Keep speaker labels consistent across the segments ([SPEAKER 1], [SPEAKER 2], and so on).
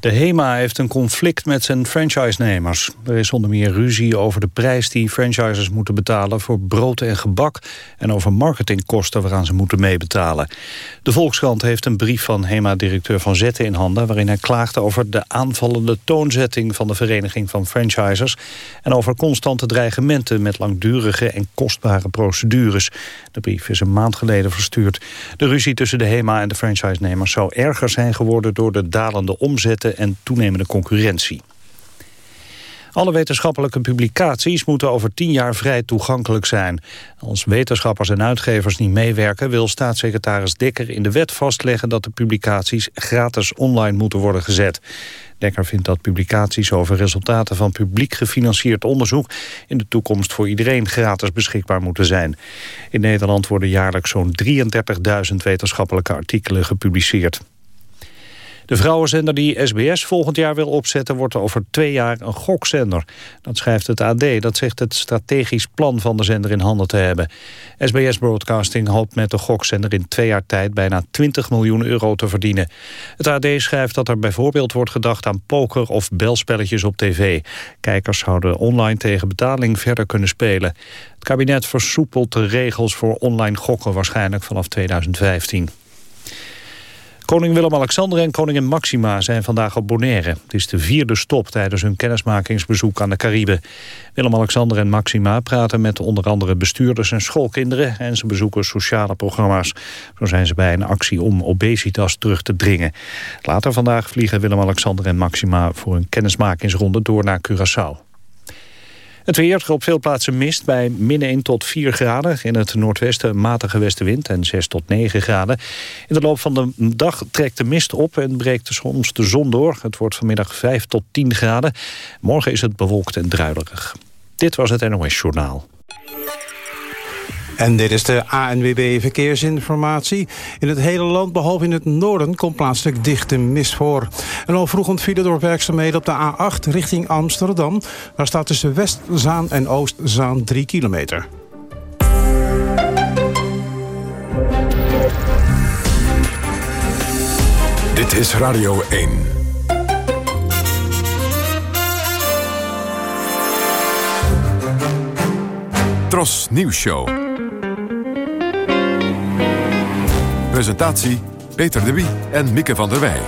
[SPEAKER 1] De HEMA heeft een conflict met zijn franchise-nemers. Er is onder meer ruzie over de prijs die franchisers moeten betalen... voor brood en gebak en over marketingkosten waaraan ze moeten meebetalen. De Volkskrant heeft een brief van HEMA-directeur Van Zetten in handen... waarin hij klaagde over de aanvallende toonzetting van de Vereniging van Franchisers... en over constante dreigementen met langdurige en kostbare procedures. De brief is een maand geleden verstuurd. De ruzie tussen de HEMA en de franchise-nemers zou erger zijn geworden... door de dalende omzetten en toenemende concurrentie. Alle wetenschappelijke publicaties moeten over tien jaar vrij toegankelijk zijn. Als wetenschappers en uitgevers niet meewerken... wil staatssecretaris Dekker in de wet vastleggen... dat de publicaties gratis online moeten worden gezet. Dekker vindt dat publicaties over resultaten van publiek gefinancierd onderzoek... in de toekomst voor iedereen gratis beschikbaar moeten zijn. In Nederland worden jaarlijks zo'n 33.000 wetenschappelijke artikelen gepubliceerd. De vrouwenzender die SBS volgend jaar wil opzetten... wordt over twee jaar een gokzender. Dat schrijft het AD. Dat zegt het strategisch plan van de zender in handen te hebben. SBS Broadcasting hoopt met de gokzender in twee jaar tijd... bijna 20 miljoen euro te verdienen. Het AD schrijft dat er bijvoorbeeld wordt gedacht aan poker... of belspelletjes op tv. Kijkers zouden online tegen betaling verder kunnen spelen. Het kabinet versoepelt de regels voor online gokken... waarschijnlijk vanaf 2015. Koning Willem-Alexander en koningin Maxima zijn vandaag op Bonaire. Het is de vierde stop tijdens hun kennismakingsbezoek aan de Cariben. Willem-Alexander en Maxima praten met onder andere bestuurders en schoolkinderen... en ze bezoeken sociale programma's. Zo zijn ze bij een actie om obesitas terug te dringen. Later vandaag vliegen Willem-Alexander en Maxima voor een kennismakingsronde door naar Curaçao. Het weer op veel plaatsen mist bij min 1 tot 4 graden. In het noordwesten matige westenwind en 6 tot 9 graden. In de loop van de dag trekt de mist op en breekt soms de zon door. Het wordt vanmiddag 5 tot 10 graden. Morgen is het bewolkt en druilerig. Dit was het NOS Journaal.
[SPEAKER 2] En dit is de ANWB Verkeersinformatie. In het hele land, behalve in het noorden, komt plaatselijk dichte mist voor. En al vroeg ontvielen door werkzaamheden op de A8 richting Amsterdam. Daar staat tussen Westzaan en Oostzaan 3 kilometer.
[SPEAKER 3] Dit is Radio 1. Tros Nieuws Show. Presentatie Peter de Wie en Mieke van der Wij.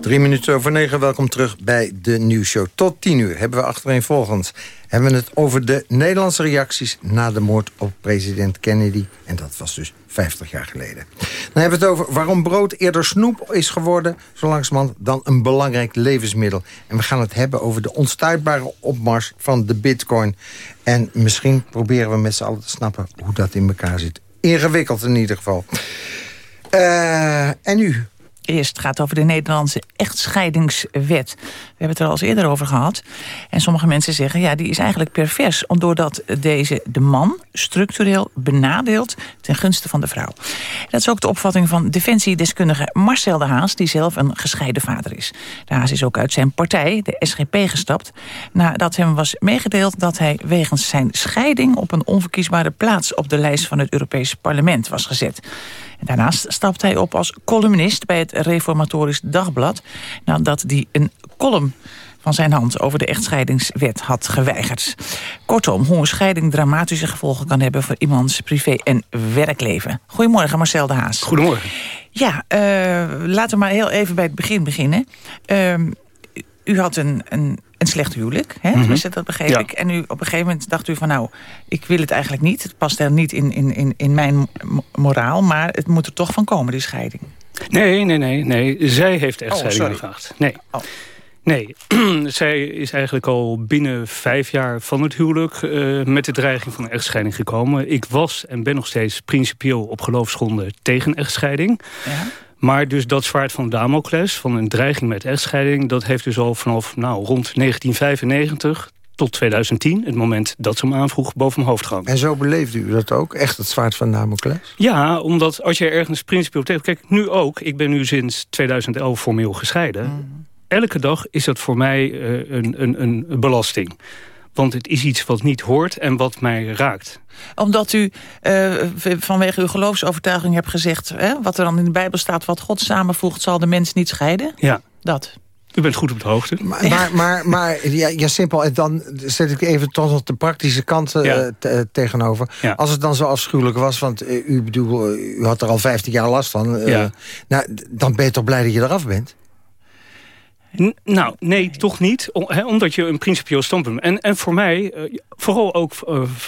[SPEAKER 4] Drie minuten over negen, welkom terug bij de nieuwsshow. Tot tien uur hebben we achtereenvolgens hebben we het over de Nederlandse reacties... na de moord op president Kennedy. En dat was dus 50 jaar geleden. Dan hebben we het over waarom brood eerder snoep is geworden... zo langzamerhand dan een belangrijk levensmiddel. En we gaan het hebben over de onstuitbare opmars van de bitcoin. En misschien proberen we met z'n allen te snappen hoe dat in elkaar zit ingewikkeld in ieder geval. Uh, en nu?
[SPEAKER 5] Eerst gaat over de Nederlandse echtscheidingswet. We hebben het er al eens eerder over gehad. En sommige mensen zeggen, ja, die is eigenlijk pervers... doordat deze de man structureel benadeelt ten gunste van de vrouw. Dat is ook de opvatting van defensiedeskundige Marcel de Haas... die zelf een gescheiden vader is. De Haas is ook uit zijn partij, de SGP, gestapt... nadat hem was meegedeeld dat hij wegens zijn scheiding... op een onverkiesbare plaats op de lijst van het Europese parlement was gezet. Daarnaast stapt hij op als columnist bij het Reformatorisch Dagblad... nadat hij een column van zijn hand over de echtscheidingswet had geweigerd. Kortom, hoe een scheiding dramatische gevolgen kan hebben... voor iemands privé- en werkleven. Goedemorgen, Marcel de Haas.
[SPEAKER 6] Goedemorgen.
[SPEAKER 5] Ja, uh, laten we maar heel even bij het begin beginnen. Uh, u had een, een, een slecht huwelijk, hè? Mm -hmm. dat begreep ik. En u, op een gegeven moment dacht u van nou, ik wil het eigenlijk niet. Het past er niet in, in, in, in mijn moraal, maar het moet er toch van komen, die scheiding.
[SPEAKER 6] Nee, nee, nee, nee. Zij heeft echt oh, scheiding gevraagd. Nee. Oh. Nee, zij is eigenlijk al binnen vijf jaar van het huwelijk... Uh, met de dreiging van echtscheiding gekomen. Ik was en ben nog steeds principieel op geloofsgronden tegen echtscheiding. Ja. Maar dus dat zwaard van Damocles, van een dreiging met echtscheiding... dat heeft dus al vanaf nou, rond 1995 tot 2010, het moment dat ze hem aanvroeg, boven mijn hoofd gehangen.
[SPEAKER 4] En zo beleefde u dat ook? Echt het zwaard van Damocles?
[SPEAKER 6] Ja, omdat als je ergens principieel tegen... Kijk, nu ook. Ik ben nu sinds 2011 formeel gescheiden. Mm. Elke dag is dat voor mij uh, een, een, een belasting. Want het is iets wat niet hoort en wat mij raakt.
[SPEAKER 5] Omdat u uh, vanwege uw geloofsovertuiging hebt gezegd... Hè, wat er dan in de Bijbel staat, wat God samenvoegt... zal de mens niet scheiden?
[SPEAKER 6] Ja.
[SPEAKER 5] Dat.
[SPEAKER 6] U bent goed op de hoogte.
[SPEAKER 4] Maar, maar, maar, maar ja, ja, simpel. En dan zet ik even toch nog de praktische kant uh, tegenover. Ja. Als het dan zo afschuwelijk was, want uh, u, bedoel, u had er al 15 jaar last van. Ja. Nou, dan ben je toch blij dat je eraf bent?
[SPEAKER 6] Nou, nee, toch niet. omdat je een principieel standpunt... En, en voor mij, vooral ook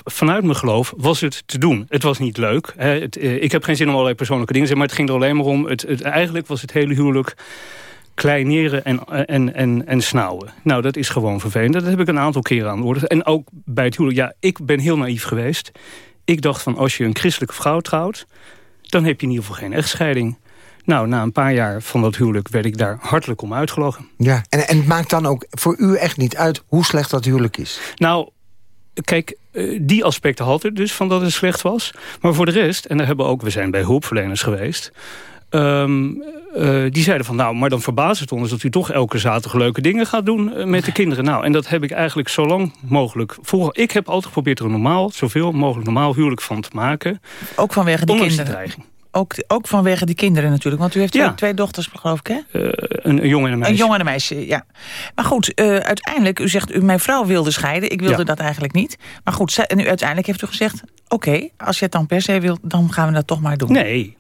[SPEAKER 6] vanuit mijn geloof, was het te doen. Het was niet leuk. Het, ik heb geen zin om allerlei persoonlijke dingen te zeggen... maar het ging er alleen maar om... Het, het, eigenlijk was het hele huwelijk kleineren en, en, en, en snauwen. Nou, dat is gewoon vervelend. Dat heb ik een aantal keren aan de orde. En ook bij het huwelijk, ja, ik ben heel naïef geweest. Ik dacht van, als je een christelijke vrouw trouwt... dan heb je in ieder geval geen echtscheiding. Nou, na een paar jaar van dat huwelijk werd ik daar hartelijk om uitgelogen.
[SPEAKER 4] Ja, en, en het maakt dan ook voor u echt niet uit hoe slecht dat huwelijk is?
[SPEAKER 6] Nou, kijk, eh, die aspecten had er dus van dat het slecht was. Maar voor de rest, en daar hebben we ook, we zijn bij hulpverleners geweest... Um, uh, die zeiden van, nou, maar dan verbaast het ons... dat u toch elke zaterdag leuke dingen gaat doen uh, met de kinderen. Nou, en dat heb ik eigenlijk zo lang mogelijk volgen. Ik heb altijd geprobeerd er een normaal, zoveel mogelijk normaal huwelijk van te maken.
[SPEAKER 5] Ook vanwege die kinderen? Ook, ook vanwege die kinderen natuurlijk. Want u heeft ja. twee dochters, geloof ik, hè?
[SPEAKER 6] Uh, een, een, jongen en een meisje.
[SPEAKER 5] Een jongen en een meisje, ja. Maar goed, uh, uiteindelijk, u zegt, u, mijn vrouw wilde scheiden. Ik wilde ja. dat eigenlijk niet. Maar goed, en u, uiteindelijk heeft u gezegd... oké, als je het dan per se wilt, dan gaan we dat toch maar doen.
[SPEAKER 6] Nee,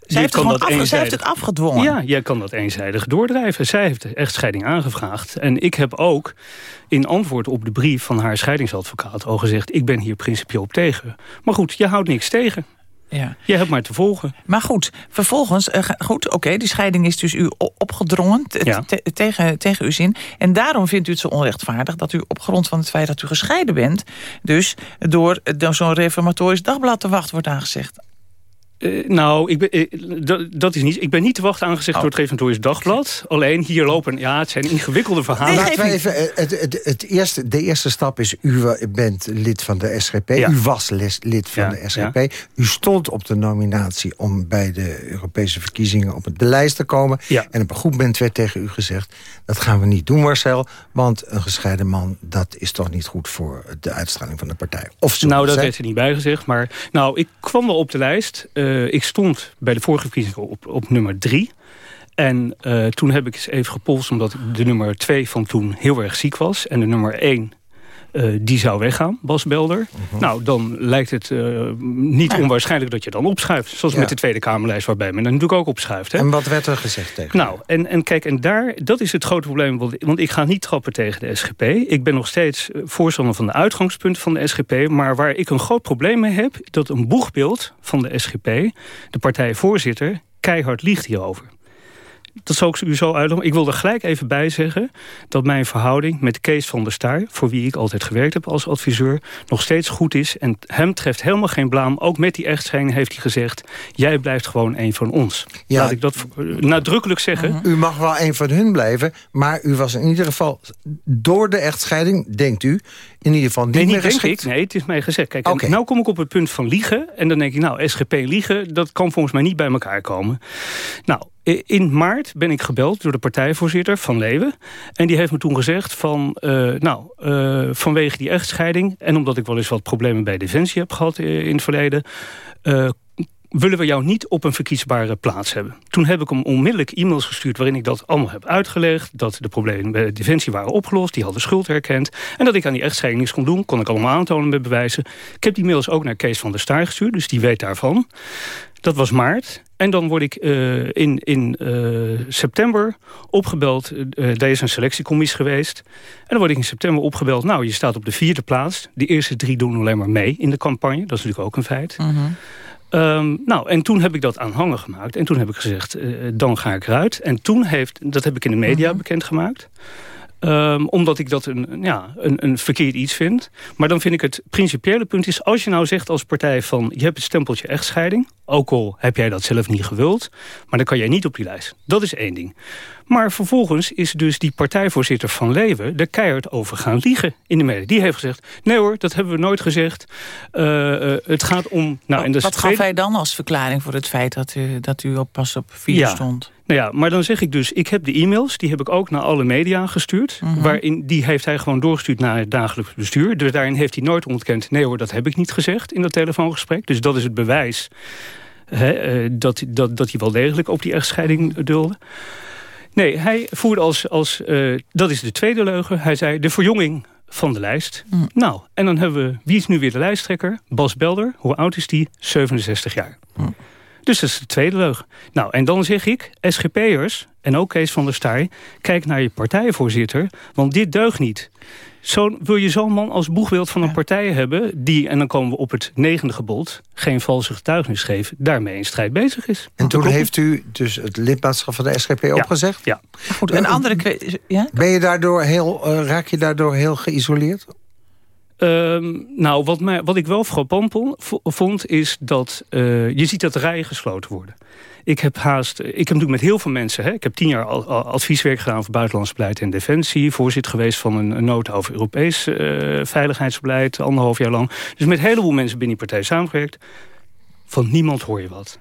[SPEAKER 5] zij heeft, kan dat eenzijdig... zij heeft het afgedwongen.
[SPEAKER 6] Ja, jij kan dat eenzijdig doordrijven. Zij heeft de echtscheiding aangevraagd. En ik heb ook in antwoord op de brief van haar scheidingsadvocaat al gezegd... ik ben hier principieel op tegen. Maar goed, je houdt niks tegen. Ja. Je hebt maar te volgen.
[SPEAKER 5] Maar goed, vervolgens, uh, goed, oké, die scheiding is dus u opgedrongen ja. tegen, tegen uw zin. En daarom vindt u het zo onrechtvaardig dat u op grond van het feit dat u gescheiden bent... dus door, door zo'n reformatorisch dagblad te wacht wordt aangezegd.
[SPEAKER 6] Uh, nou, ik ben, uh, dat is niet. Ik ben niet te wachten aangezegd oh. door het Reformatorisch Dagblad. Alleen hier lopen, ja, het zijn ingewikkelde verhalen.
[SPEAKER 4] Nee, Laten we even, het, het, het, eerste, de eerste stap is, u bent lid van de SGP. Ja. U was lid van ja, de SGP. Ja. U stond op de nominatie om bij de Europese verkiezingen op de lijst te komen. En op een goed moment werd tegen u gezegd, dat gaan we niet doen Marcel. Want een gescheiden man, dat is toch niet goed voor de uitstraling van de partij.
[SPEAKER 6] Of zo, nou, dat heeft er niet bij gezegd. Maar nou, ik kwam wel op de lijst... Uh, uh, ik stond bij de vorige verkiezingen op, op nummer drie. En uh, toen heb ik eens even gepolst omdat de nummer twee van toen heel erg ziek was. En de nummer één uh, die zou weggaan, Bas Belder. Uh mhm. -huh. Nou, dan lijkt het uh, niet onwaarschijnlijk dat je dan opschuift. Zoals ja. met de Tweede Kamerlijst, waarbij men dan natuurlijk ook opschuift. Hè?
[SPEAKER 4] En wat werd er gezegd tegen
[SPEAKER 6] Nou, en, en kijk, en daar, dat is het grote probleem. Want ik ga niet trappen tegen de SGP. Ik ben nog steeds voorstander van de uitgangspunten van de SGP. Maar waar ik een groot probleem mee heb... dat een boegbeeld van de SGP, de partijvoorzitter... keihard liegt hierover dat zal ik u zo uitleggen. Ik wil er gelijk even bij zeggen dat mijn verhouding met Kees van der Staar... voor wie ik altijd gewerkt heb als adviseur, nog steeds goed is. En hem treft helemaal geen blaam. Ook met die echtscheiding heeft hij gezegd... jij blijft gewoon een van ons. Ja, Laat ik dat nadrukkelijk zeggen.
[SPEAKER 4] U mag wel een van hun blijven, maar u was in ieder geval... door de echtscheiding, denkt u, in ieder geval niet
[SPEAKER 6] nee, niet
[SPEAKER 4] meer geschikt?
[SPEAKER 6] Ik, nee, het is mij gezegd. Kijk, okay. nou kom ik op het punt van liegen. En dan denk ik, nou, SGP liegen, dat kan volgens mij niet bij elkaar komen. Nou, in maart ben ik gebeld door de partijvoorzitter van Leeuwen. En die heeft me toen gezegd van... Uh, nou, uh, vanwege die echtscheiding... en omdat ik wel eens wat problemen bij Defensie heb gehad in het verleden... Willen we jou niet op een verkiesbare plaats hebben. Toen heb ik hem onmiddellijk e-mails gestuurd... waarin ik dat allemaal heb uitgelegd. Dat de problemen bij Defensie waren opgelost. Die hadden schuld herkend. En dat ik aan die echtscheiding niets kon doen. Kon ik allemaal aantonen met bewijzen. Ik heb die mails ook naar Kees van der Staar gestuurd. Dus die weet daarvan. Dat was maart. En dan word ik uh, in, in uh, september opgebeld. Uh, er is een selectiecommissie geweest. En dan word ik in september opgebeld. Nou, je staat op de vierde plaats. De eerste drie doen alleen maar mee in de campagne. Dat is natuurlijk ook een feit. -hmm. um, nou, en toen heb ik dat aanhangen gemaakt. En toen heb ik gezegd, dan ga ik eruit. En toen heeft, dat heb ik in de media mm -hmm. bekendgemaakt. Um, omdat ik dat een, ja, een, een verkeerd iets vind. Maar dan vind ik het principiële punt is... als je nou zegt als partij van... je hebt het stempeltje echtscheiding... Ook al heb jij dat zelf niet gewild, maar dan kan jij niet op die lijst. Dat is één ding. Maar vervolgens is dus die partijvoorzitter van Leeuwen... de keihard over gaan liegen in de media. Die heeft gezegd, nee hoor, dat hebben we nooit gezegd. Uh, het gaat om...
[SPEAKER 5] Nou, en Wat gaf hij dan als verklaring voor het feit dat u, dat u op pas op vier ja. stond?
[SPEAKER 6] Nou ja, maar dan zeg ik dus, ik heb de e-mails... die heb ik ook naar alle media gestuurd. Mhm. waarin, die heeft hij gewoon doorgestuurd naar het dagelijks bestuur. Dus daarin heeft hij nooit ontkend... nee hoor, dat heb ik niet gezegd in dat telefoongesprek. Dus dat is het bewijs hè, dat, dat, dat hij wel degelijk op die echtscheiding dulde. Nee, hij voerde als... als uh, dat is de tweede leugen. Hij zei de verjonging van de lijst. Mm. Nou, en dan hebben we... Wie is nu weer de lijsttrekker? Bas Belder. Hoe oud is die? 67 jaar. Mm. Dus dat is de tweede leugen. Nou, en dan zeg ik, SGP'ers en ook Kees van der Staaij... kijk naar je partijvoorzitter, want dit deugt niet. Zo, wil je zo'n man als boegbeeld van een partij hebben... die, en dan komen we op het negende gebod... geen valse getuigenis geven, daarmee in strijd bezig is.
[SPEAKER 4] En toen heeft u dus het lidmaatschap van de SGP opgezegd?
[SPEAKER 6] Ja.
[SPEAKER 5] Goed, een andere... Ja?
[SPEAKER 4] Ben je daardoor heel, uh, raak je daardoor heel geïsoleerd?
[SPEAKER 6] Ehm, nou, wat, wat ik wel frappant vond, is dat uh, je ziet dat rijen gesloten worden. Ik heb haast, ik heb met heel veel mensen, hè, ik heb tien jaar advieswerk gedaan voor buitenlands beleid en defensie, voorzitter geweest van een, een nood over Europees uh, veiligheidsbeleid, anderhalf jaar lang. Dus met een heleboel mensen binnen die partij samengewerkt. Van niemand hoor je wat.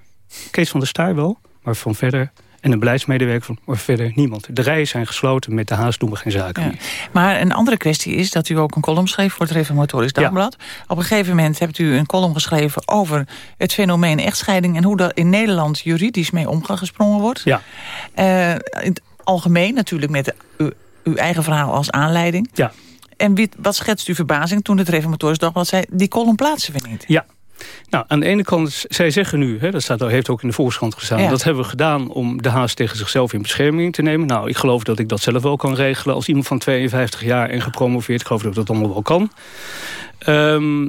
[SPEAKER 6] Kees van der Staar wel, maar van verder en een beleidsmedewerker van, maar verder niemand. De rijen zijn gesloten, met de haast doen we geen zaken
[SPEAKER 5] Maar een andere kwestie is dat u ook een column schreef voor het Reformatorisch Dagblad. Op een gegeven moment hebt u een column geschreven over het fenomeen echtscheiding... en hoe daar in Nederland juridisch mee omgesprongen wordt.
[SPEAKER 6] Ja.
[SPEAKER 5] Uh, in het algemeen natuurlijk met uw, uw eigen verhaal als aanleiding.
[SPEAKER 6] Ja.
[SPEAKER 5] En wat schetst u verbazing toen het Reformatorisch Dagblad zei... die column plaatsen we niet?
[SPEAKER 6] Ja, nou, aan de ene kant, zij zeggen nu, hè, dat staat, heeft ook in de Volkskrant gestaan... dat hebben we gedaan om de haast tegen zichzelf in bescherming te nemen. Nou, ik geloof dat ik dat zelf wel kan regelen. Als iemand van 52 jaar en gepromoveerd, geloof ik dat dat allemaal wel kan. Ehm,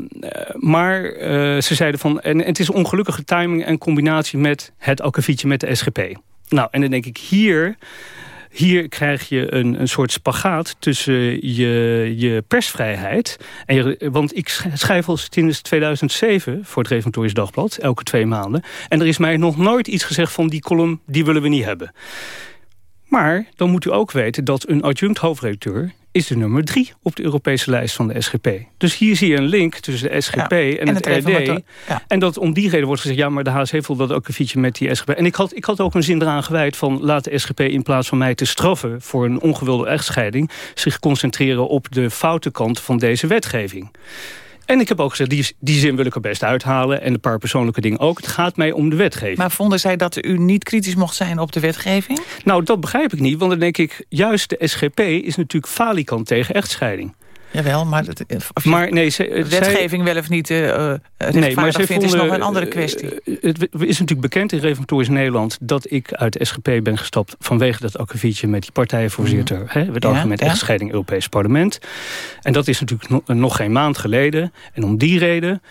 [SPEAKER 6] maar uh, ze zeiden van, en, en, het is ongelukkige timing en combinatie met het akkefietje met de SGP. Nou, en dan denk ik hier hier krijg je een, een soort spagaat tussen je, je persvrijheid. En je, want ik schrijf al sinds 2007 voor het Reformatorisch Dagblad, elke twee maanden. En er is mij nog nooit iets gezegd van die column, die willen we niet hebben. Maar dan moet u ook weten dat een adjunct hoofdredacteur is de nummer drie op de Europese lijst van de SGP. Dus hier zie je een link tussen de SGP en, het, RD. En dat om die reden wordt gezegd... ja, maar de HSH heeft dat ook een fietje met die SGP. En ik had, ik had ook een zin eraan gewijd van... laat de SGP in plaats van mij te straffen... voor een ongewilde echtscheiding... zich concentreren op de foute kant van deze wetgeving. En ik heb ook gezegd, die, die zin wil ik er best uithalen. En een paar persoonlijke dingen ook. Het gaat mij om de wetgeving.
[SPEAKER 5] Maar vonden zij dat u niet kritisch mocht zijn op de wetgeving?
[SPEAKER 6] Nou, dat begrijp ik niet. Want dan denk ik, juist de SGP is natuurlijk falikant tegen echtscheiding.
[SPEAKER 5] Jawel, maar, het, of maar nee, ze, de wetgeving wel of niet uh, nee, maar ze vindt, is nog een andere kwestie.
[SPEAKER 6] het is natuurlijk bekend in Reformatorisch Nederland... dat ik uit de SGP ben gestapt vanwege dat akkefietje... met die partijvoorzitter, mm. hè, het argument ja, echtscheiding Europees Parlement. En dat is natuurlijk nog geen maand geleden. En om die reden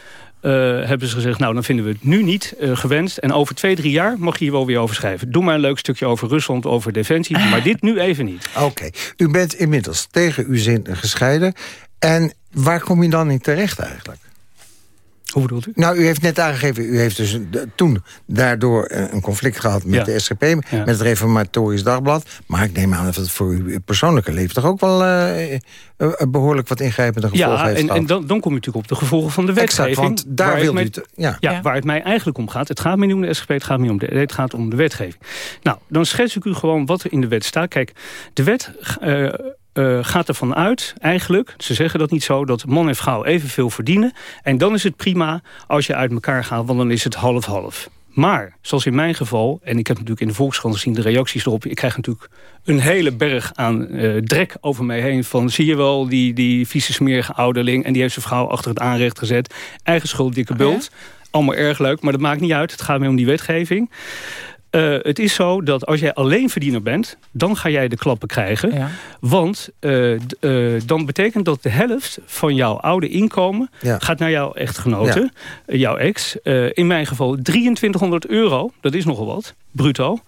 [SPEAKER 6] uh, hebben ze gezegd, nou dan vinden we het nu niet uh, gewenst. En over twee, drie jaar mag je hier wel weer over schrijven. Doe maar een leuk stukje over Rusland, over defensie. Maar dit nu even niet.
[SPEAKER 4] Oké, u bent inmiddels tegen uw zin gescheiden. En waar kom je dan in terecht eigenlijk?
[SPEAKER 6] Hoe bedoelt u?
[SPEAKER 4] Nou, u heeft net aangegeven, u heeft dus toen daardoor een conflict gehad met de SGP, met het Reformatorisch Dagblad. Maar ik neem aan dat het voor uw persoonlijke leven toch ook wel uh, behoorlijk wat ingrijpende gevolgen
[SPEAKER 6] ja,
[SPEAKER 4] heeft
[SPEAKER 6] en, en dan, dan kom je natuurlijk op de gevolgen van de wetgeving. want
[SPEAKER 4] daar wil u
[SPEAKER 6] ja. ja. waar het mij eigenlijk om gaat. Het gaat niet om de SGP, het gaat niet om de, het gaat om de wetgeving. Nou, dan schets ik u gewoon wat er in de wet staat. Kijk, de wet... Uh, uh, gaat ervan uit, eigenlijk, ze zeggen dat niet zo... dat man en vrouw evenveel verdienen. En dan is het prima als je uit elkaar gaat, want dan is het half-half. Maar, zoals in mijn geval, en ik heb natuurlijk in de Volkskrant gezien de reacties erop... ik krijg natuurlijk een hele berg aan uh, drek over mij heen... van zie je wel, die, die vieze smerige ouderling... en die heeft zijn vrouw achter het aanrecht gezet. Eigen schuld, dikke oh bult. Allemaal erg leuk, maar dat maakt niet uit. Het gaat meer om die wetgeving. Uh, het is zo dat als jij alleen verdiener bent... dan ga jij de klappen krijgen. Ja. Want uh, uh, dan betekent dat de helft van jouw oude inkomen... Ja. gaat naar jouw echtgenote, ja. jouw ex. in mijn geval 2300 euro, dat is nogal wat, bruto.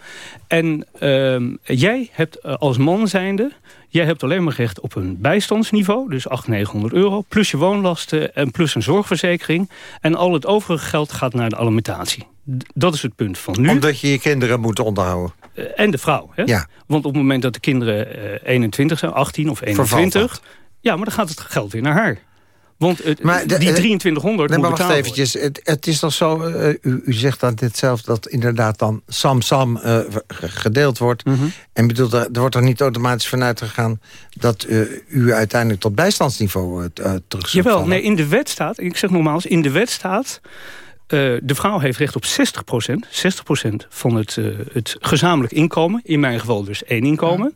[SPEAKER 6] En ehm, jij hebt als man zijnde jij hebt alleen maar recht op een bijstandsniveau, dus 800, 900 euro... plus je woonlasten en plus een zorgverzekering. En al het overige geld gaat naar de alimentatie. Dat is het punt van nu.
[SPEAKER 4] Omdat je je kinderen moet onderhouden.
[SPEAKER 6] Uh, en de vrouw. Hè?
[SPEAKER 4] Ja.
[SPEAKER 6] Want op het moment dat de kinderen uh, 21 zijn, 18 of 21... Ja, maar dan gaat het geld weer naar haar. Want het,
[SPEAKER 4] Maar de-
[SPEAKER 6] die
[SPEAKER 4] eh,
[SPEAKER 6] 2300
[SPEAKER 4] Nee,
[SPEAKER 6] moet
[SPEAKER 4] maar wacht eventjes. Het, het is toch zo, eh, u, u zegt dan dit zelf... dat inderdaad dan sam-sam eh, ge- gedeeld wordt.
[SPEAKER 6] Mhm.
[SPEAKER 4] En bedoel, er, er wordt er niet automatisch vanuit gegaan... dat eh, u uiteindelijk tot bijstandsniveau eh, terug zult
[SPEAKER 6] Jawel,
[SPEAKER 4] vallen?
[SPEAKER 6] nee, in de wet staat, ik zeg nogmaals, in de wet staat... eh, de vrouw heeft recht op 60% 60% van het, eh, het gezamenlijk inkomen. In mijn geval dus één inkomen.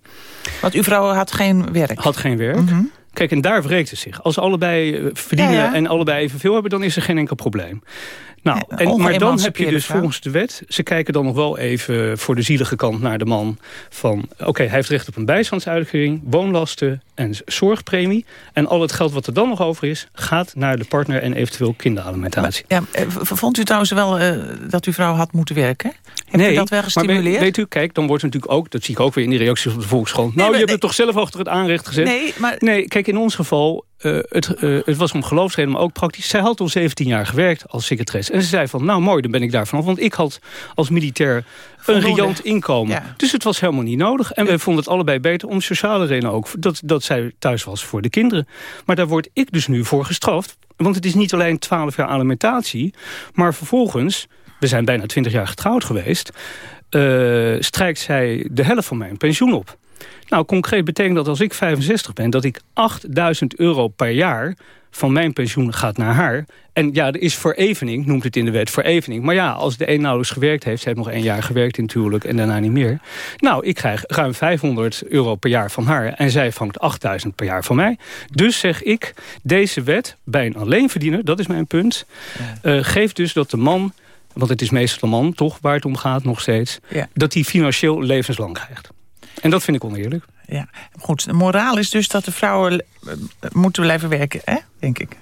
[SPEAKER 5] Want uw vrouw had geen werk.
[SPEAKER 6] Had geen werk.
[SPEAKER 5] Mhm.
[SPEAKER 6] Kijk, en daar wreekt het zich. Als allebei eh, verdienen
[SPEAKER 5] Ja, ja.
[SPEAKER 6] en allebei evenveel hebben... dan is er geen enkel probleem. Nou, en, maar dan heb je dus volgens de wet... ze kijken dan nog wel even voor de zielige kant naar de man... van oké, hij heeft recht op een bijstandsuitkering... woonlasten en zorgpremie. En al het geld wat er dan nog over is... gaat naar de partner en eventueel kinderalimentatie.
[SPEAKER 5] Ja, eh, vond u trouwens wel eh, dat uw vrouw had moeten werken? Heeft u dat wel
[SPEAKER 6] maar
[SPEAKER 5] gestimuleerd?
[SPEAKER 6] weet, weet u, kijk, dan wordt het natuurlijk ook... dat zie ik ook weer in die reacties op de Volkskrant... nou,
[SPEAKER 5] maar
[SPEAKER 6] je hebt
[SPEAKER 5] nee.
[SPEAKER 6] het toch zelf achter het aanrecht gezet?
[SPEAKER 5] nee, maar
[SPEAKER 6] Nee, kijk, in ons geval, eh, het, het was om geloofsreden, maar ook praktisch. Zij had al 17 jaar gewerkt als secretaresse. En ze zei van, nou mooi, dan ben ik daar vanaf. Want ik had als militair een riant inkomen.
[SPEAKER 5] Ja.
[SPEAKER 6] Dus het was helemaal niet nodig. En we vonden het allebei beter om sociale redenen ook. Dat, dat zij thuis was voor de kinderen. Maar daar word ik dus nu voor gestraft. Want het is niet alleen 12 jaar alimentatie. Maar vervolgens, we zijn bijna 20 jaar getrouwd geweest... eh, strijkt zij de helft van mijn pensioen op. Nou, concreet betekent dat als ik 65 ben... dat ik 8000 euro per jaar van mijn pensioen gaat naar haar. En ja, er is verevening, noemt het in de wet, verevening. Maar ja, als de een nauwelijks gewerkt heeft... ze heeft nog één jaar gewerkt natuurlijk en daarna niet meer. Nou, ik krijg ruim 500 euro per jaar van haar... en zij vangt 8000 per jaar van mij. Dus zeg ik, deze wet bij een alleenverdiener... dat is mijn punt, eh, geeft dus dat de man... want het is meestal de man, toch, waar het om gaat nog steeds...
[SPEAKER 5] Ja.
[SPEAKER 6] dat hij financieel levenslang krijgt. En dat vind ik oneerlijk.
[SPEAKER 5] ja, goed. De moraal is dus dat de vrouwen eh, moeten blijven werken, hè? denk ik.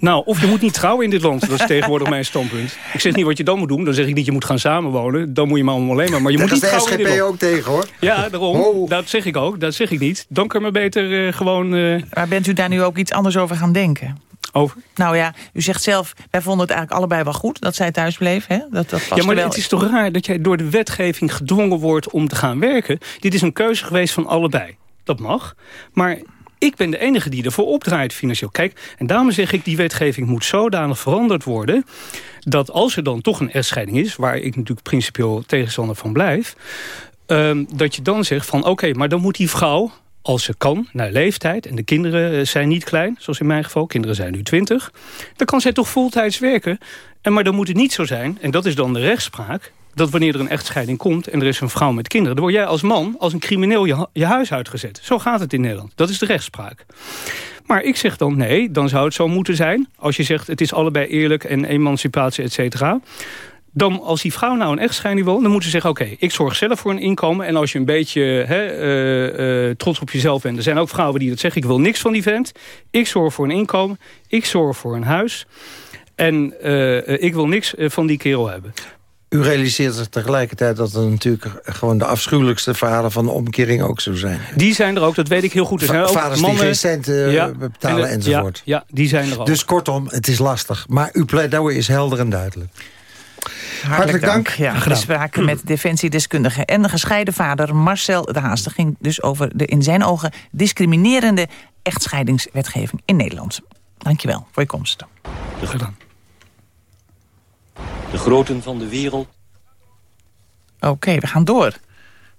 [SPEAKER 6] Nou, of je moet niet trouwen in dit land. Dat is tegenwoordig mijn standpunt. Ik zeg niet wat je dan moet doen. Dan zeg ik niet je moet gaan samenwonen. Dan moet je maar alleen maar. Maar je moet
[SPEAKER 4] is
[SPEAKER 6] niet
[SPEAKER 4] de
[SPEAKER 6] trouwen in dit
[SPEAKER 4] SGP
[SPEAKER 6] land.
[SPEAKER 4] ook tegen, hoor.
[SPEAKER 6] Ja, daarom.
[SPEAKER 4] Oh.
[SPEAKER 6] Dat zeg ik ook. Dat zeg ik niet. Dan kan je maar beter eh, gewoon eh,
[SPEAKER 5] Maar bent u daar nu ook iets anders over gaan denken?
[SPEAKER 6] Over.
[SPEAKER 5] Nou ja, u zegt zelf, wij vonden het eigenlijk allebei wel goed dat zij thuis bleef. Hè? Dat, dat
[SPEAKER 6] Ja, maar
[SPEAKER 5] wel.
[SPEAKER 6] het is toch raar dat jij door de wetgeving gedwongen wordt om te gaan werken. Dit is een keuze geweest van allebei. Dat mag. Maar ik ben de enige die ervoor opdraait financieel. Kijk, en daarom zeg ik, die wetgeving moet zodanig veranderd worden... dat als er dan toch een echtscheiding is... waar ik natuurlijk principieel tegenstander van blijf... ehm, dat je dan zegt van oké, maar dan moet die vrouw als ze kan, naar leeftijd... en de kinderen eh, zijn niet klein, zoals in mijn geval, kinderen zijn nu 20... dan kan zij toch voltijds werken. En maar dan moet het niet zo zijn, en dat is dan de rechtspraak... dat wanneer er een echtscheiding komt en er is een vrouw met kinderen... dan word jij als man, als een crimineel, je, je huis uitgezet. Zo gaat het in Nederland. Dat is de rechtspraak. Maar ik zeg dan nee, dan zou het zo moeten zijn. Als je zegt het is allebei eerlijk en emancipatie, et cetera. Dan als die vrouw nou een echtscheiding wil, dan moet ze zeggen... oké, ik zorg zelf voor een inkomen. En als je een beetje hè, eh, eh, trots op jezelf bent... er zijn ook vrouwen die dat zeggen, ik wil niks van die vent. Ik zorg voor een inkomen, ik zorg voor een huis. En eh, ik wil niks van die kerel hebben.
[SPEAKER 4] U realiseert zich tegelijkertijd dat er natuurlijk gewoon de afschuwelijkste verhalen van de omkering ook zo zijn.
[SPEAKER 6] Die zijn er ook, dat weet ik heel goed. Er zijn ook
[SPEAKER 4] Vaders
[SPEAKER 6] mannen,
[SPEAKER 4] die geen cent
[SPEAKER 6] Ja,
[SPEAKER 4] betalen
[SPEAKER 6] en,
[SPEAKER 4] enzovoort.
[SPEAKER 6] Ja, ja, die zijn er ook.
[SPEAKER 4] Dus kortom, het is lastig. Maar uw pleidooi is helder en duidelijk.
[SPEAKER 5] Hartelijk dank. Ja, we spraken met defensiedeskundige en de gescheiden vader Marcel de Haas. Het ging dus over de in zijn ogen discriminerende echtscheidingswetgeving in Nederland. Dankjewel voor je komst.
[SPEAKER 6] gedaan.
[SPEAKER 7] De groten van de wereld.
[SPEAKER 5] Oké, we gaan door.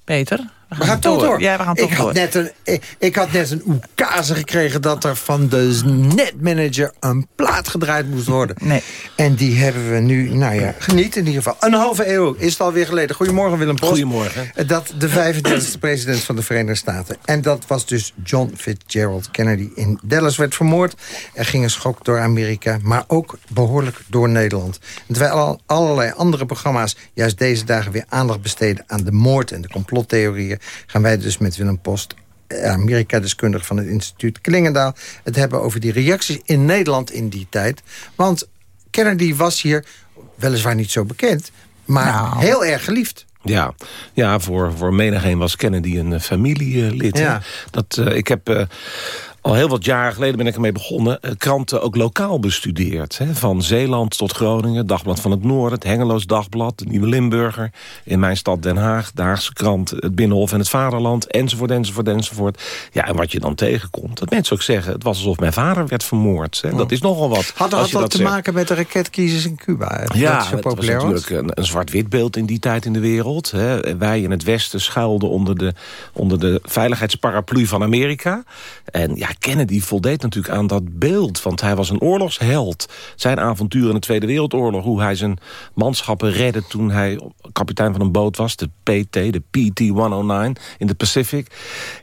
[SPEAKER 5] Peter,
[SPEAKER 4] We gaan toch door.
[SPEAKER 5] Ja, we gaan toch
[SPEAKER 4] ik,
[SPEAKER 5] door.
[SPEAKER 4] had net een, ik, ik had net een oekase gekregen dat er van de netmanager een plaat gedraaid moest worden.
[SPEAKER 5] Nee.
[SPEAKER 4] En die hebben we nu, nou ja, geniet in ieder geval. Een halve eeuw is het alweer geleden. Goedemorgen Willem Post.
[SPEAKER 7] Goedemorgen.
[SPEAKER 4] Dat de 35e president van de Verenigde Staten. En dat was dus John Fitzgerald Kennedy in Dallas werd vermoord. Er ging een schok door Amerika, maar ook behoorlijk door Nederland. En terwijl al allerlei andere programma's juist deze dagen weer aandacht besteden aan de moord en de complottheorieën, gaan wij dus met Willem Post eh, Amerika-deskundige van het instituut Klingendaal... het hebben over die reacties in Nederland in die tijd. Want Kennedy was hier weliswaar niet zo bekend... maar
[SPEAKER 5] Nou.
[SPEAKER 4] heel erg geliefd.
[SPEAKER 7] Ja, ja voor, voor menigeen was Kennedy een familielid. Ja. Dat, ik heb al heel wat jaren geleden ben ik ermee begonnen... Eh, kranten ook lokaal bestudeerd. Hè? Van Zeeland tot Groningen, Dagblad van het Noorden... het Hengeloos Dagblad, de Nieuwe Limburger... in mijn stad Den Haag, de Haagse krant... het Binnenhof en het Vaderland, enzovoort, enzovoort, enzovoort. Ja, en wat je dan tegenkomt, dat mensen ook zeggen... het was alsof mijn vader werd vermoord. Hè? Dat is nogal wat.
[SPEAKER 4] Had, had dat, te maken met de raketkiezers in Cuba?
[SPEAKER 7] Ja, dat het was natuurlijk een, een zwart-wit beeld in die tijd in de wereld. Hè? Wij in het Westen schuilden onder de, onder de veiligheidsparaplu van Amerika. En ja, Kennedy voldeed natuurlijk aan dat beeld. Want hij was een oorlogsheld. Zijn avontuur in de Tweede Wereldoorlog. Hoe hij zijn manschappen redde toen hij kapitein van een boot was. De PT, de PT-109 in de Pacific.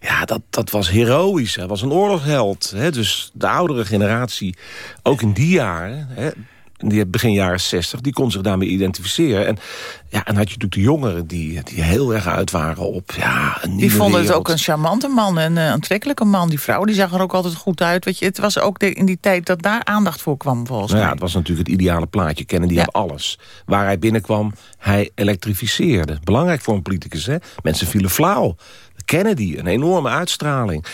[SPEAKER 7] Ja, dat, dat was heroïs. Hij was een oorlogsheld. Hè? Dus de oudere generatie, ook in die jaren... die begin jaren 60, die kon zich daarmee identificeren. En, ja, en had je natuurlijk de jongeren die, die heel erg uit waren op ja, een
[SPEAKER 5] Die vonden het ook een charmante man, een uh, aantrekkelijke man. Die vrouw die zag er ook altijd goed uit. Weet je, het was ook de, in die tijd dat daar aandacht voor kwam volgens
[SPEAKER 7] nou
[SPEAKER 5] mij.
[SPEAKER 7] Ja, het was natuurlijk het ideale plaatje. Kennen die ja. alles. Waar hij binnenkwam, hij elektrificeerde. Belangrijk voor een politicus, hè? Mensen vielen flauw. Kennedy, een enorme uitstraling.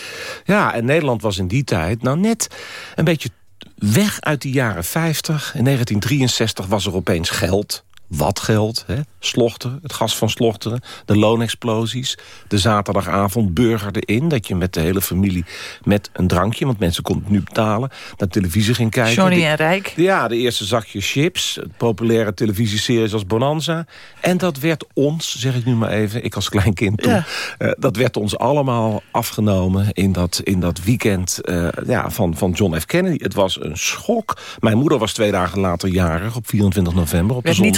[SPEAKER 7] Ja, en Nederland was in die tijd nou net een beetje weg uit de jaren 50. In 1963 was er opeens geld wat geld. Hè? Slochteren, het gas van Slochteren, de loonexplosies. De zaterdagavond burger erin. Dat je met de hele familie met een drankje... want mensen konden nu betalen, naar televisie ging kijken.
[SPEAKER 5] Johnny en Rijk.
[SPEAKER 7] Ja, de eerste zakje chips. Populaire televisieseries als Bonanza. En dat werd ons, zeg ik nu maar even, ik als klein kind toen... Ja. Uh, dat werd ons allemaal afgenomen in dat, in dat weekend uh, ja, van, van John F. Kennedy. Het was een schok. Mijn moeder was twee dagen later jarig, op 24 november. Op
[SPEAKER 5] werd
[SPEAKER 7] de
[SPEAKER 5] niet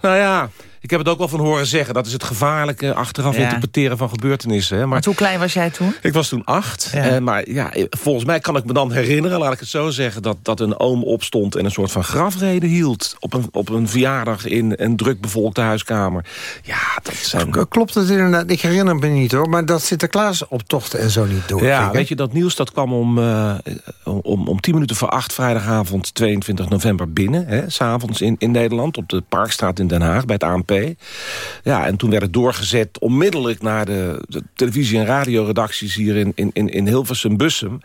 [SPEAKER 7] Nou ja, ik heb het ook wel van horen zeggen. Dat is het gevaarlijke achteraf ja. interpreteren van gebeurtenissen. Hè. Maar
[SPEAKER 5] Want hoe klein was jij toen?
[SPEAKER 7] Ik was toen acht. Ja. Eh, maar ja, volgens mij kan ik me dan herinneren, laat ik het zo zeggen... dat, dat een oom opstond en een soort van grafrede hield... op een, op een verjaardag in een druk bevolkte huiskamer. Ja, dat zijn...
[SPEAKER 4] Klopt het inderdaad? Ik herinner me niet hoor. Maar dat Sinterklaas optochten en zo niet door.
[SPEAKER 7] Ja, weet je, dat nieuws dat kwam om, uh, om, om tien minuten voor acht... vrijdagavond 22 november binnen. Hè, s'avonds in, in Nederland, op de Parkstraat in Den Haag... bij het ANP ja, en toen werd het doorgezet onmiddellijk naar de, televisie- en radioredacties hier in, in, in Hilversum-Bussum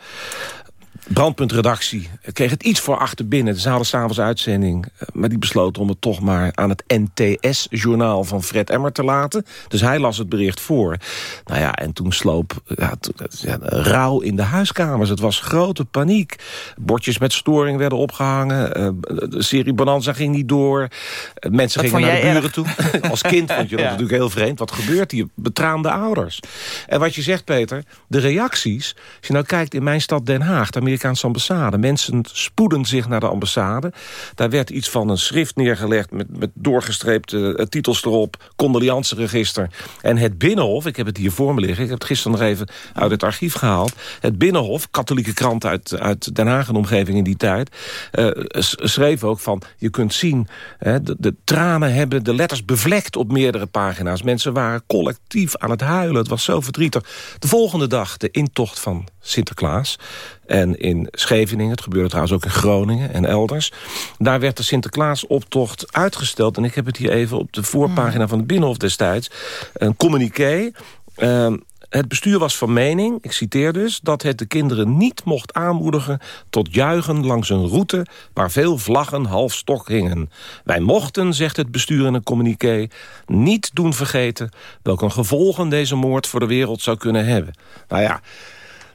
[SPEAKER 7] brandpuntredactie kreeg het iets voor achter binnen. Ze hadden s'avonds uitzending. Maar die besloot om het toch maar aan het NTS-journaal van Fred Emmer te laten. Dus hij las het bericht voor. Nou ja, en toen sloop ja, ja, rouw in de huiskamers. Het was grote paniek. Bordjes met storing werden opgehangen. Uh, de serie Bonanza ging niet door. Uh, mensen gingen naar de buren
[SPEAKER 5] erg?
[SPEAKER 7] toe. Als kind vond je dat ja. natuurlijk heel vreemd. Wat gebeurt hier? Betraande ouders. En wat je zegt, Peter, de reacties... als je nou kijkt in mijn stad Den Haag... de Amerikaanse ambassade. Mensen spoeden zich naar de ambassade. Daar werd iets van een schrift neergelegd... met, met doorgestreepte uh, titels erop. Condolianceregister. En het Binnenhof, ik heb het hier voor me liggen... ik heb het gisteren nog even uit het archief gehaald. Het Binnenhof, katholieke krant uit, uit Den Haag en omgeving in die tijd... Uh, schreef ook van, je kunt zien... Hè, de tranen hebben de letters bevlekt op meerdere pagina's. Mensen waren collectief aan het huilen. Het was zo verdrietig. De volgende dag de intocht van Sinterklaas. En in Scheveningen, het gebeurde trouwens ook in Groningen en elders. Daar werd de Sinterklaasoptocht uitgesteld. En ik heb het hier even op de voorpagina van het Binnenhof destijds. Een communiqué... Uh, het bestuur was van mening, ik citeer dus... dat het de kinderen niet mocht aanmoedigen tot juichen langs een route... waar veel vlaggen half stok hingen. Wij mochten, zegt het bestuur in een communiqué... niet doen vergeten welke gevolgen deze moord voor de wereld zou kunnen hebben. Nou ja,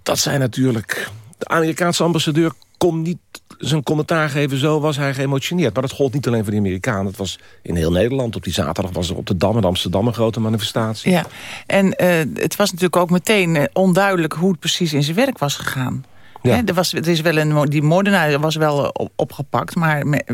[SPEAKER 7] dat zijn natuurlijk... De Amerikaanse ambassadeur kon niet zijn commentaar geven, zo was hij geëmotioneerd. Maar dat gold niet alleen voor de Amerikanen. Het was in heel Nederland. Op die zaterdag was er op de Dam in Amsterdam een grote manifestatie.
[SPEAKER 5] Ja, en uh, het was natuurlijk ook meteen uh, onduidelijk hoe het precies in zijn werk was gegaan. Ja. He, er, was, er is wel een, die moordenaar was wel op, opgepakt, maar me,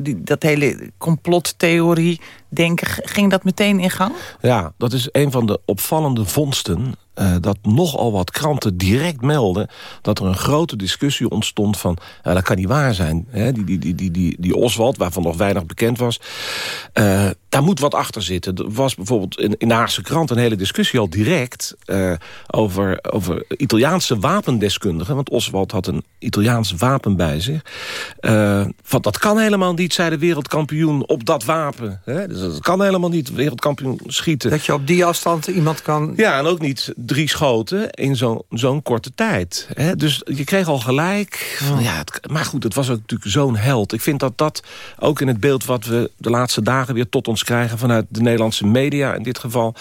[SPEAKER 5] die, dat hele complottheorie denken, ging dat meteen in gang?
[SPEAKER 7] Ja, dat is een van de opvallende vondsten uh, dat nogal wat kranten direct melden... dat er een grote discussie ontstond van... Uh, dat kan niet waar zijn. Hè? Die, die, die, die, die, die Oswald, waarvan nog weinig bekend was... Uh, daar moet wat achter zitten. Er was bijvoorbeeld in, in de Haagse krant een hele discussie al direct... Uh, over, over Italiaanse wapendeskundigen. Want Oswald had een Italiaans wapen bij zich. Want dat kan helemaal niet, zei de wereldkampioen op dat wapen. Hè? Dus dat kan helemaal niet, wereldkampioen schieten.
[SPEAKER 4] Dat je op die afstand iemand kan...
[SPEAKER 7] Ja, en ook niet drie schoten in zo'n zo'n korte tijd. Hè? Dus je kreeg al gelijk... Van, ja, het, maar goed, het was ook natuurlijk zo'n held. Ik vind dat dat ook in het beeld wat we de laatste dagen weer tot ons krijgen... vanuit de Nederlandse media in dit geval...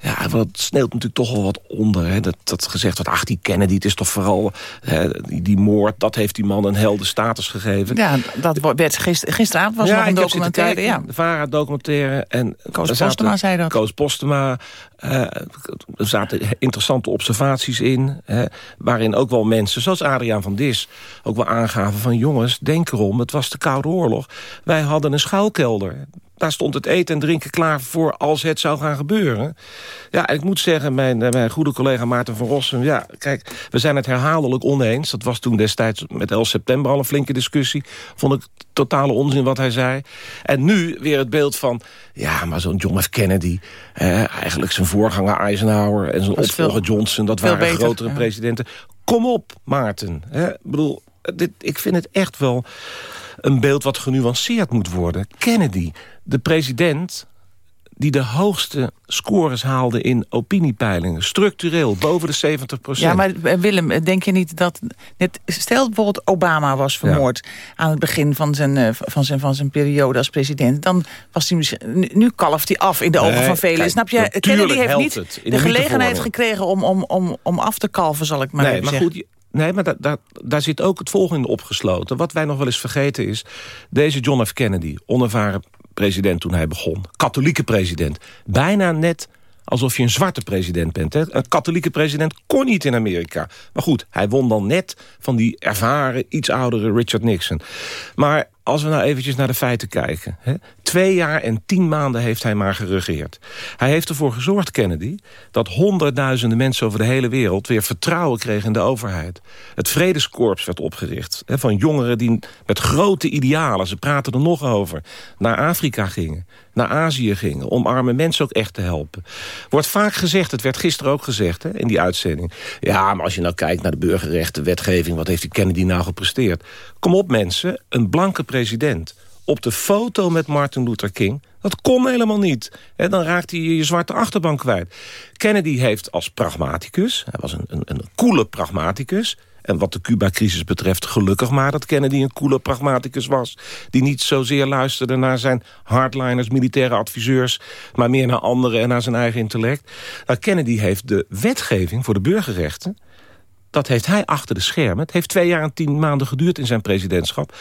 [SPEAKER 7] ja, dat sneeuwt natuurlijk toch wel wat onder. Hè? Dat, dat gezegd wordt, ach, die Kennedy, het is toch vooral... Hè, die, die moord, dat heeft die man een heldenstatus gegeven.
[SPEAKER 5] Ja, dat werd gister, gisteravond was ja, nog een documentaire. ja.
[SPEAKER 7] De VARA-documentaire. en
[SPEAKER 5] Koos Postema zei dat.
[SPEAKER 7] Koos Postema. Uh, er zaten interessante observaties in... Hè, waarin ook wel mensen, zoals Adriaan van Dis... ook wel aangaven van jongens, denk erom... het was de Koude Oorlog. Wij hadden een schuilkelder daar stond het eten en drinken klaar voor als het zou gaan gebeuren. Ja, ik moet zeggen, mijn, eh, mijn goede collega Maarten van Rossum... ja, kijk, we zijn het herhaaldelijk oneens. Dat was toen destijds met 11 september al een flinke discussie. Vond ik totale onzin wat hij zei. En nu weer het beeld van... ja, maar zo'n John F. Kennedy... Eh, eigenlijk zijn voorganger Eisenhower en zijn opvolger Johnson... dat waren beter, grotere presidenten. Kom op, Maarten. Hè? Ik bedoel, dit, ik vind het echt wel een beeld wat genuanceerd moet worden. Kennedy, de president die de hoogste scores haalde in opiniepeilingen. Structureel, boven de 70 procent.
[SPEAKER 5] Ja, maar eh, Willem, denk je niet dat... Net, stel bijvoorbeeld Obama was vermoord... aan het begin van zijn, eh, van, zijn, van zijn periode als president... dan was hij misschien... Nu kalft hij af in de ogen van velen. Snap je? Kennedy heeft niet de gelegenheid gekregen om, om, om, om af te kalven, zal ik maar nee, maar zeggen. Goed,
[SPEAKER 7] Nee, maar da, daar zit ook het volgende opgesloten. Wat wij nog wel eens vergeten is... deze John F. Kennedy, onervaren president toen hij begon. Katholieke president. Bijna net alsof je een zwarte president bent. Hè? Een katholieke president kon niet in Amerika. Maar goed, hij won dan net van die ervaren, iets oudere Richard Nixon. Maar als we nou eventjes naar de feiten kijken. Hè? Twee jaar en tien maanden heeft hij maar geregeerd. Hij heeft ervoor gezorgd, Kennedy... dat honderdduizenden mensen over de hele wereld... weer vertrouwen kregen in de overheid. Het Vredeskorps werd opgericht. Hè, van jongeren die met grote idealen... ze praten er nog over... naar Afrika gingen, naar Azië gingen... om arme mensen ook echt te helpen. Wordt vaak gezegd, het werd gisteren ook gezegd hè, in die uitzending... ja, maar als je nou kijkt naar de burgerrechten, wetgeving... wat heeft die Kennedy nou gepresteerd? Kom op mensen, een blanke president op de foto met Martin Luther King... dat kon helemaal niet. Dan raakt hij je zwarte achterbank kwijt. Kennedy heeft als pragmaticus, hij was een, een, een coole pragmaticus... En wat de Cuba-crisis betreft, gelukkig maar dat Kennedy een coole pragmaticus was. Die niet zozeer luisterde naar zijn hardliners, militaire adviseurs... maar meer naar anderen en naar zijn eigen intellect. Nou, Kennedy heeft de wetgeving voor de burgerrechten dat heeft hij achter de schermen. Het heeft twee jaar en tien maanden geduurd in zijn presidentschap.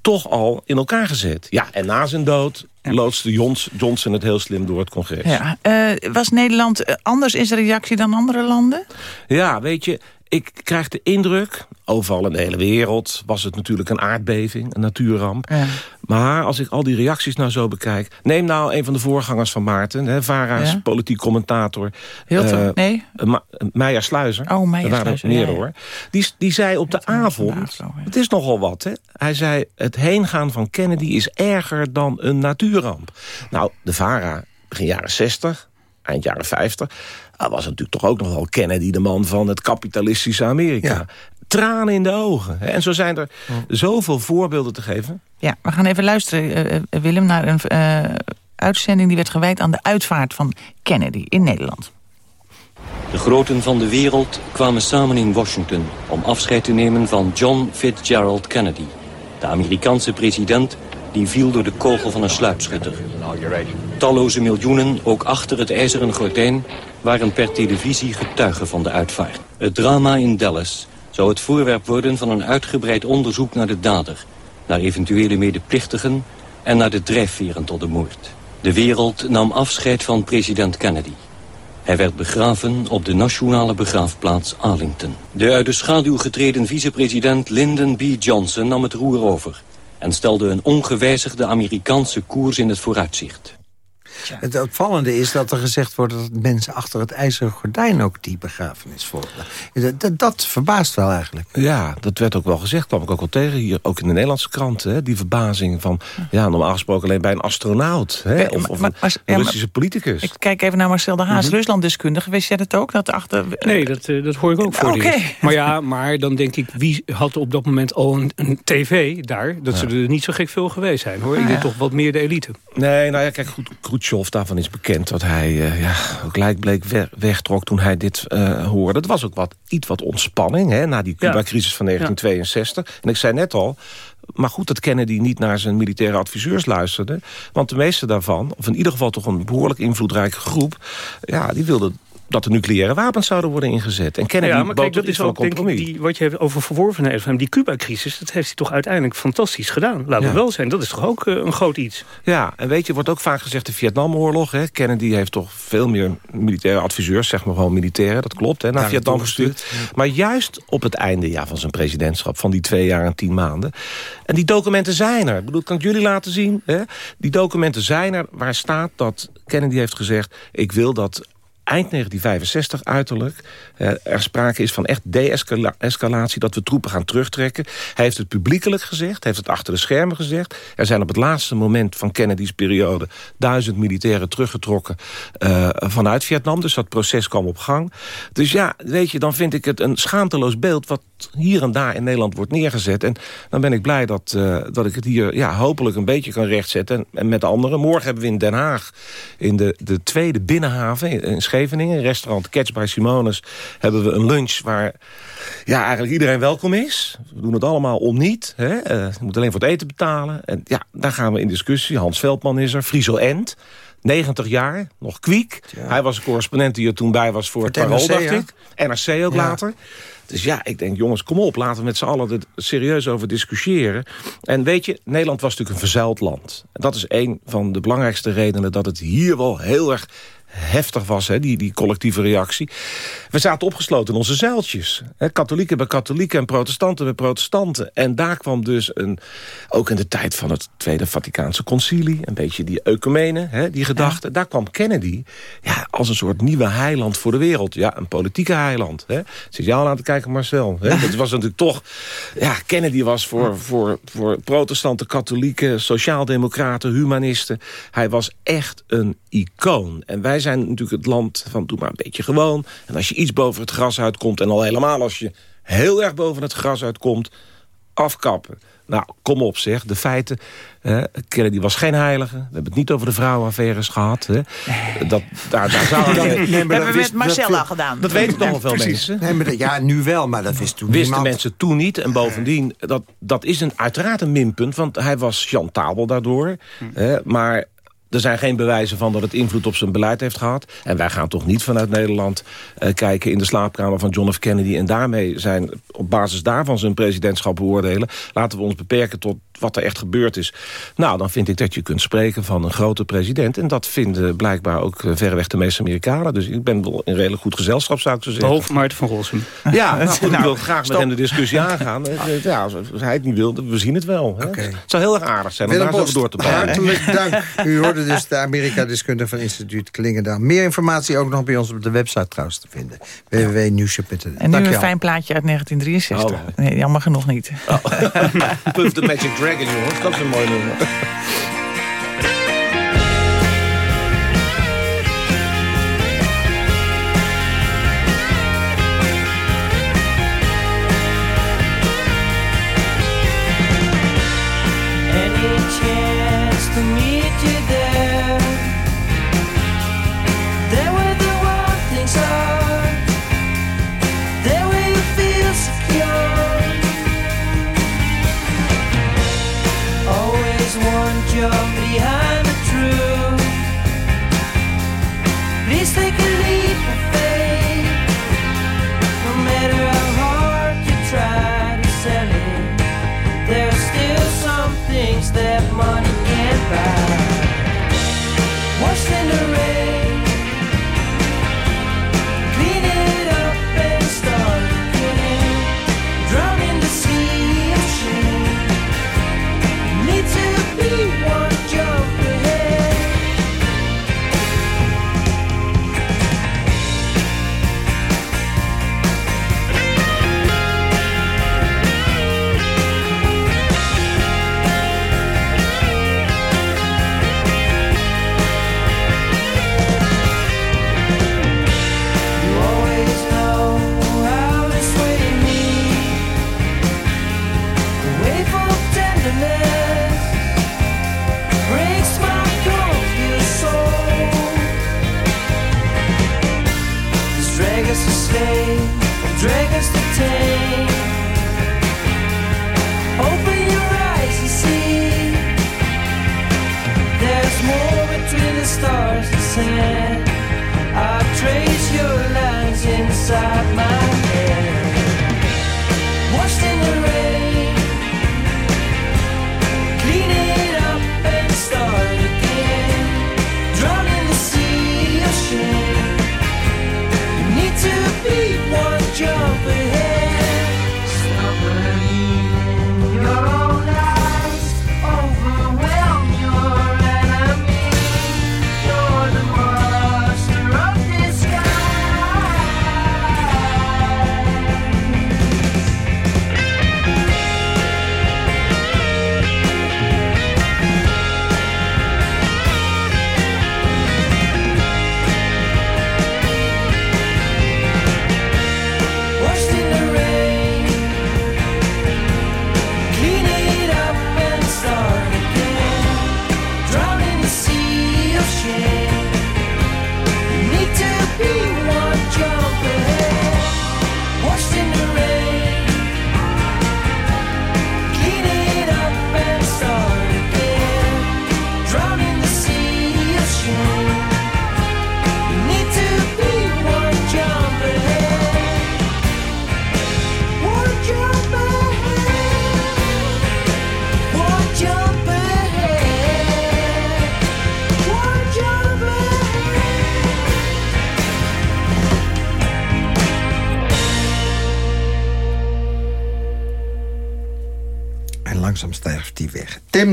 [SPEAKER 7] Toch al in elkaar gezet. Ja, en na zijn dood loodste Johnson het heel slim door het congres.
[SPEAKER 5] Ja, uh, was Nederland eh, anders in zijn reactie dan andere landen?
[SPEAKER 7] Ja, weet je, ik krijg de indruk, overal in de hele wereld... was het natuurlijk een aardbeving, een natuurramp. Ja. Maar als ik al die reacties nou zo bekijk... neem nou een van de voorgangers van Maarten... Hè, Vara's politiek commentator...
[SPEAKER 5] Heel uh, nee?
[SPEAKER 7] Ma Meijer Sluizer.
[SPEAKER 5] Oh, Meijer Sluizer,
[SPEAKER 7] meer, hoor. Die, die zei op de avond... het is nogal wat, hè? Hij zei, het heengaan van Kennedy is erger dan een natuurramp. Nou, de Vara, begin jaren 60, eind jaren 50 dat was natuurlijk toch ook nog wel Kennedy, de man van het kapitalistische Amerika. Tranen in de ogen. En zo zijn er zoveel voorbeelden te geven.
[SPEAKER 5] Ja, we gaan even luisteren, eh, eh, Willem, naar een uh, uitzending... die werd gewijd aan de uitvaart van Kennedy in Nederland.
[SPEAKER 8] De groten van de wereld kwamen samen in Washington... om afscheid te nemen van John Fitzgerald Kennedy... de Amerikaanse president die viel door de kogel van een sluipschutter. Talloze miljoenen, ook achter het ijzeren gordijn waren per televisie getuigen van de uitvaart. Het drama in Dallas zou het voorwerp worden van een uitgebreid onderzoek naar de dader... naar eventuele medeplichtigen en naar de drijfveren tot de moord. De wereld nam afscheid van president Kennedy. Hij werd begraven op de nationale begraafplaats Arlington. De uit de schaduw getreden vicepresident Lyndon B. Johnson nam het roer over... en stelde een ongewijzigde Amerikaanse koers in het vooruitzicht.
[SPEAKER 4] Ja. Het opvallende is dat er gezegd wordt... dat mensen achter het ijzeren gordijn ook die begrafenis volgden. Dat, dat, verbaast wel eigenlijk.
[SPEAKER 7] Ja, dat werd ook wel gezegd. kwam ik ook wel tegen hier, ook in de Nederlandse kranten. Hè, die verbazing van, ja, normaal gesproken alleen bij een astronaut. Hè, of, of een Russische politicus.
[SPEAKER 5] Ik kijk even naar Marcel de Haas, mm -hmm. Ruslanddeskundige. Wist jij dat ook? Dat achter...
[SPEAKER 6] Nee, dat, uh, dat hoor ik ook voor okay. Maar ja, maar dan denk ik, wie had op dat moment al een, een tv daar? Dat ja. ze er niet zo gek veel geweest zijn, hoor. Ik denk toch wat meer de elite.
[SPEAKER 7] Nee, nou ja, kijk, goed, Khrushchev, daarvan is bekend... dat hij uh, ja, gelijk bleek weg, wegtrok toen hij dit uh, hoorde. Het was ook wat, iets wat ontspanning, hè, na die Cuba-crisis van 1962. Ja. En ik zei net al, maar goed dat Kennedy niet naar zijn militaire adviseurs luisterde. Want de meeste daarvan, of in ieder geval toch een behoorlijk invloedrijke groep... ja, die wilden dat de nucleaire wapens zouden worden ingezet. En Kennedy
[SPEAKER 6] ja, maar kijk, dat is ook denk ik, die, wat je hebt over verworven heeft van die Cuba-crisis... dat heeft hij toch uiteindelijk fantastisch gedaan. Laten ja. we wel zijn, dat is toch ook uh, een groot iets.
[SPEAKER 7] Ja, en weet je, wordt ook vaak gezegd de Vietnamoorlog. Hè? Kennedy heeft toch veel meer militaire adviseurs, zeg maar gewoon militairen. Dat klopt, hè, naar Vietnam gestuurd. Ja. Maar juist op het einde ja, van zijn presidentschap, van die twee jaar en tien maanden. En die documenten zijn er. Ik bedoel, kan ik jullie laten zien? Hè? Die documenten zijn er, waar staat dat Kennedy heeft gezegd... ik wil dat eind 1965 uiterlijk uh, er sprake is van echt de-escalatie... dat we troepen gaan terugtrekken. Hij heeft het publiekelijk gezegd, heeft het achter de schermen gezegd. Er zijn op het laatste moment van Kennedy's periode... duizend militairen teruggetrokken uh, vanuit Vietnam. Dus dat proces kwam op gang. Dus ja, weet je, dan vind ik het een schaamteloos beeld... wat hier en daar in Nederland wordt neergezet. En dan ben ik blij dat, uh, dat ik het hier ja, hopelijk een beetje kan rechtzetten. En, met de anderen. Morgen hebben we in Den Haag... in de, de tweede binnenhaven in, in Scheveningen... restaurant Catch by Simonis... hebben we een lunch waar ja, eigenlijk iedereen welkom is. We doen het allemaal om niet. Hè? Uh, je moet alleen voor het eten betalen. En ja, daar gaan we in discussie. Hans Veldman is er, Friso End... 90 jaar, nog kwiek. Ja. Hij was een correspondent die er toen bij was voor, voor het Parool, dacht ik. NRC ook ja. later. Dus ja, ik denk, jongens, kom op. Laten we met z'n allen er serieus over discussiëren. En weet je, Nederland was natuurlijk een verzuild land. En dat is een van de belangrijkste redenen... dat het hier wel heel erg heftig was, hè, die, die collectieve reactie. We zaten opgesloten in onze zeiltjes. Hè, katholieken bij katholieken en protestanten bij protestanten. En daar kwam dus, een, ook in de tijd van het Tweede Vaticaanse Concilie... een beetje die ecumene, hè, die gedachte. Ja. Daar kwam Kennedy ja, als een soort nieuwe heiland voor de wereld. Ja, een politieke heiland. Hè. Zit jou aan te kijken, Marcel. Hè? Dat was natuurlijk toch... Ja, Kennedy was voor, voor, voor protestanten, katholieken... sociaaldemocraten, humanisten... hij was echt een icoon. En wij zijn natuurlijk het land van doe maar een beetje gewoon. En als je iets boven het gras uitkomt... en al helemaal als je heel erg boven het gras uitkomt... afkappen. Nou, kom op zeg, de feiten. Uh, Kennedy was geen heilige. We hebben het niet over de vrouwenaffaires gehad. Hè. Dat, daar, daar zou
[SPEAKER 5] nee, hebben we met Marcella
[SPEAKER 7] dat,
[SPEAKER 5] gedaan.
[SPEAKER 7] Dat weten toch wel veel mensen.
[SPEAKER 4] Nee, maar dat, ja, nu wel, maar dat wist toen
[SPEAKER 7] Wisten
[SPEAKER 4] niemand.
[SPEAKER 7] mensen toen niet. En bovendien, dat, dat is een, uiteraard een minpunt. Want hij was chantabel daardoor. Hm. maar er zijn geen bewijzen van dat het invloed op zijn beleid heeft gehad. En wij gaan toch niet vanuit Nederland uh, kijken in de slaapkamer van John F. Kennedy... en daarmee zijn op basis daarvan zijn presidentschap beoordelen. Laten we ons beperken tot wat er echt gebeurd is. Nou, dan vind ik dat je kunt spreken van een grote president. En dat vinden blijkbaar ook uh, verreweg de meeste Amerikanen. Dus ik ben wel in redelijk goed gezelschap, zou ik zo zeggen.
[SPEAKER 6] Behalve Maarten van Rossum.
[SPEAKER 7] Ja, nou, goed, nou, ik wil graag stop. met hem de discussie aangaan. Ja, als hij het niet wil, we zien het wel. Hè. Okay. Het zou heel erg aardig zijn om daar zo door te bouwen.
[SPEAKER 4] Hartelijk dank. U hoorde dus de Amerika-deskundige van instituut Klingendaal. Meer informatie ook nog bij ons op de website trouwens te vinden. www.nieuwsje.nl
[SPEAKER 5] En nu een fijn plaatje uit 1963. Oh. Nee, jammer genoeg niet. Oh.
[SPEAKER 7] Puff the Magic Dragon, jongens. Dat is een mooi nummer.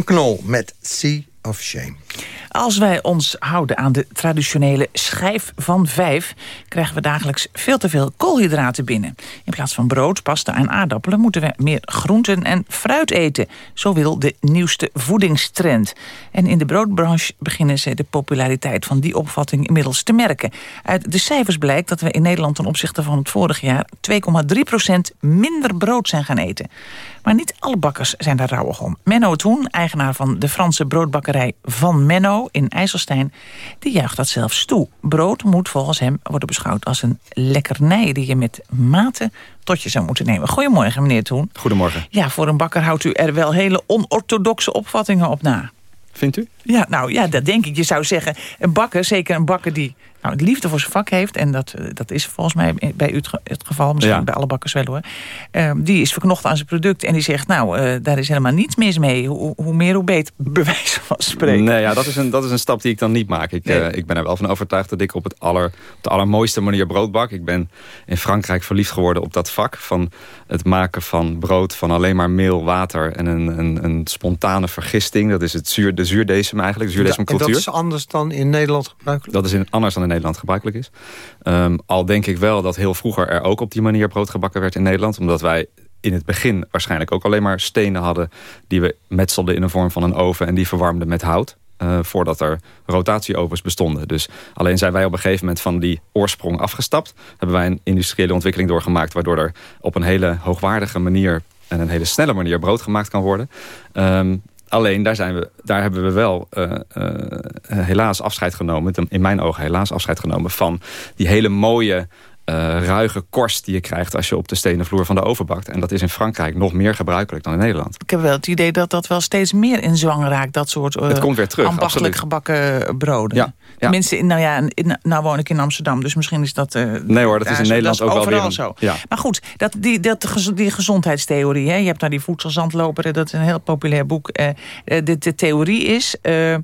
[SPEAKER 4] Knol met Sea of Shame.
[SPEAKER 5] Als wij ons houden aan de traditionele schijf van vijf... krijgen we dagelijks veel te veel koolhydraten binnen. In plaats van brood, pasta en aardappelen... moeten we meer groenten en fruit eten. Zo wil de nieuwste voedingstrend. En in de broodbranche beginnen ze de populariteit van die opvatting inmiddels te merken. Uit de cijfers blijkt dat we in Nederland ten opzichte van het vorige jaar... 2,3% minder brood zijn gaan eten. Maar niet alle bakkers zijn daar rouwig om. Menno Toen, eigenaar van de Franse broodbakkerij Van Menno in IJsselstein... die juicht dat zelfs toe. Brood moet volgens hem worden beschouwd als een lekkernij... die je met mate tot je zou moeten nemen. Goedemorgen, meneer Toen.
[SPEAKER 9] Goedemorgen.
[SPEAKER 5] Ja, voor een bakker houdt u er wel hele onorthodoxe opvattingen op na.
[SPEAKER 9] Vindt u?
[SPEAKER 5] Ja, nou ja, dat denk ik. Je zou zeggen, een bakker, zeker een bakker die nou, liefde voor zijn vak heeft... en dat, eh, dat is volgens mij bij u het, geval, misschien bij alle bakkers wel hoor... Uh, die is verknocht aan zijn product en die zegt... nou, uh, daar is helemaal niets mis mee. Hoe, hoe meer, hoe beter, bewijs van spreken.
[SPEAKER 9] Nee, ja, dat is, een, dat is een stap die ik dan niet maak. Ik, nee. uh, ik ben er wel van overtuigd dat ik op, het aller, op de allermooiste manier brood bak. Ik ben in Frankrijk verliefd geworden op dat vak... van het maken van brood van alleen maar meel, water... en een, een, een spontane vergisting. Dat is het zuur, de zuurdesem eigenlijk, de zuurdesem-cultuur.
[SPEAKER 4] dat is anders dan in Nederland gebruikelijk?
[SPEAKER 9] Dat is in, anders dan in Nederland gebruikelijk is. Um, al denk ik wel dat heel vroeger er ook op die manier brood gebakken werd in Nederland. Omdat wij in het begin waarschijnlijk ook alleen maar stenen hadden... die we metselden in een vorm van een oven en die verwarmden met hout. Uh, voordat er rotatieovens bestonden. Dus alleen zijn wij op een gegeven moment van die oorsprong afgestapt. Hebben wij een industriële ontwikkeling doorgemaakt... waardoor er op een hele hoogwaardige manier en een hele snelle manier brood gemaakt kan worden. Um, Alleen daar, zijn we, daar hebben we wel uh, uh, helaas afscheid genomen. In mijn ogen helaas afscheid genomen van die hele mooie uh, ruige korst die je krijgt als je op de stenen vloer van de oven bakt. En dat is in Frankrijk nog meer gebruikelijk dan in Nederland.
[SPEAKER 5] Ik heb wel het idee dat dat wel steeds meer in zwang raakt. Dat soort uh,
[SPEAKER 9] het komt weer terug,
[SPEAKER 5] ambachtelijk gebakken broden. Ja, ja. Tenminste, nou ja, in, nou woon ik in Amsterdam, dus misschien is dat... Uh,
[SPEAKER 9] nee hoor, dat is in Nederland ook wel weer
[SPEAKER 5] een, zo. Ja. Maar goed, dat, die, dat, die gezondheidstheorie, hè, je hebt daar die voedselzandloper, dat is een heel populair boek. de, de theorie is... Eh,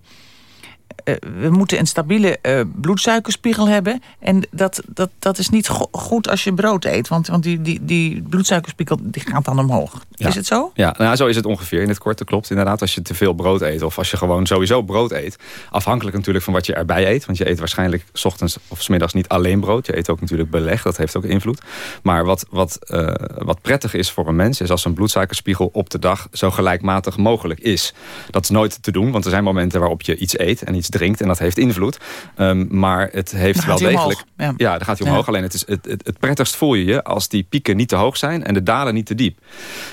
[SPEAKER 5] we moeten een stabiele uh, bloedsuikerspiegel hebben. En dat, dat, dat is niet go goed als je brood eet. Want, want die, die, die bloedsuikerspiegel die gaat dan omhoog.
[SPEAKER 9] Ja.
[SPEAKER 5] Is het zo?
[SPEAKER 9] Ja, nou, zo is het ongeveer. In het korte klopt inderdaad. Als je te veel brood eet of als je gewoon sowieso brood eet. Afhankelijk natuurlijk van wat je erbij eet. Want je eet waarschijnlijk s ochtends of s middags niet alleen brood. Je eet ook natuurlijk beleg. Dat heeft ook invloed. Maar wat, wat, uh, wat prettig is voor een mens... is als een bloedsuikerspiegel op de dag zo gelijkmatig mogelijk is. Dat is nooit te doen. Want er zijn momenten waarop je iets eet en iets drinkt. En dat heeft invloed. Um, maar het heeft wel degelijk... Ja. ja, daar gaat hij omhoog. Ja. Alleen het, is, het, het, het, prettigst voel je je als die pieken niet te hoog zijn... en de dalen niet te diep.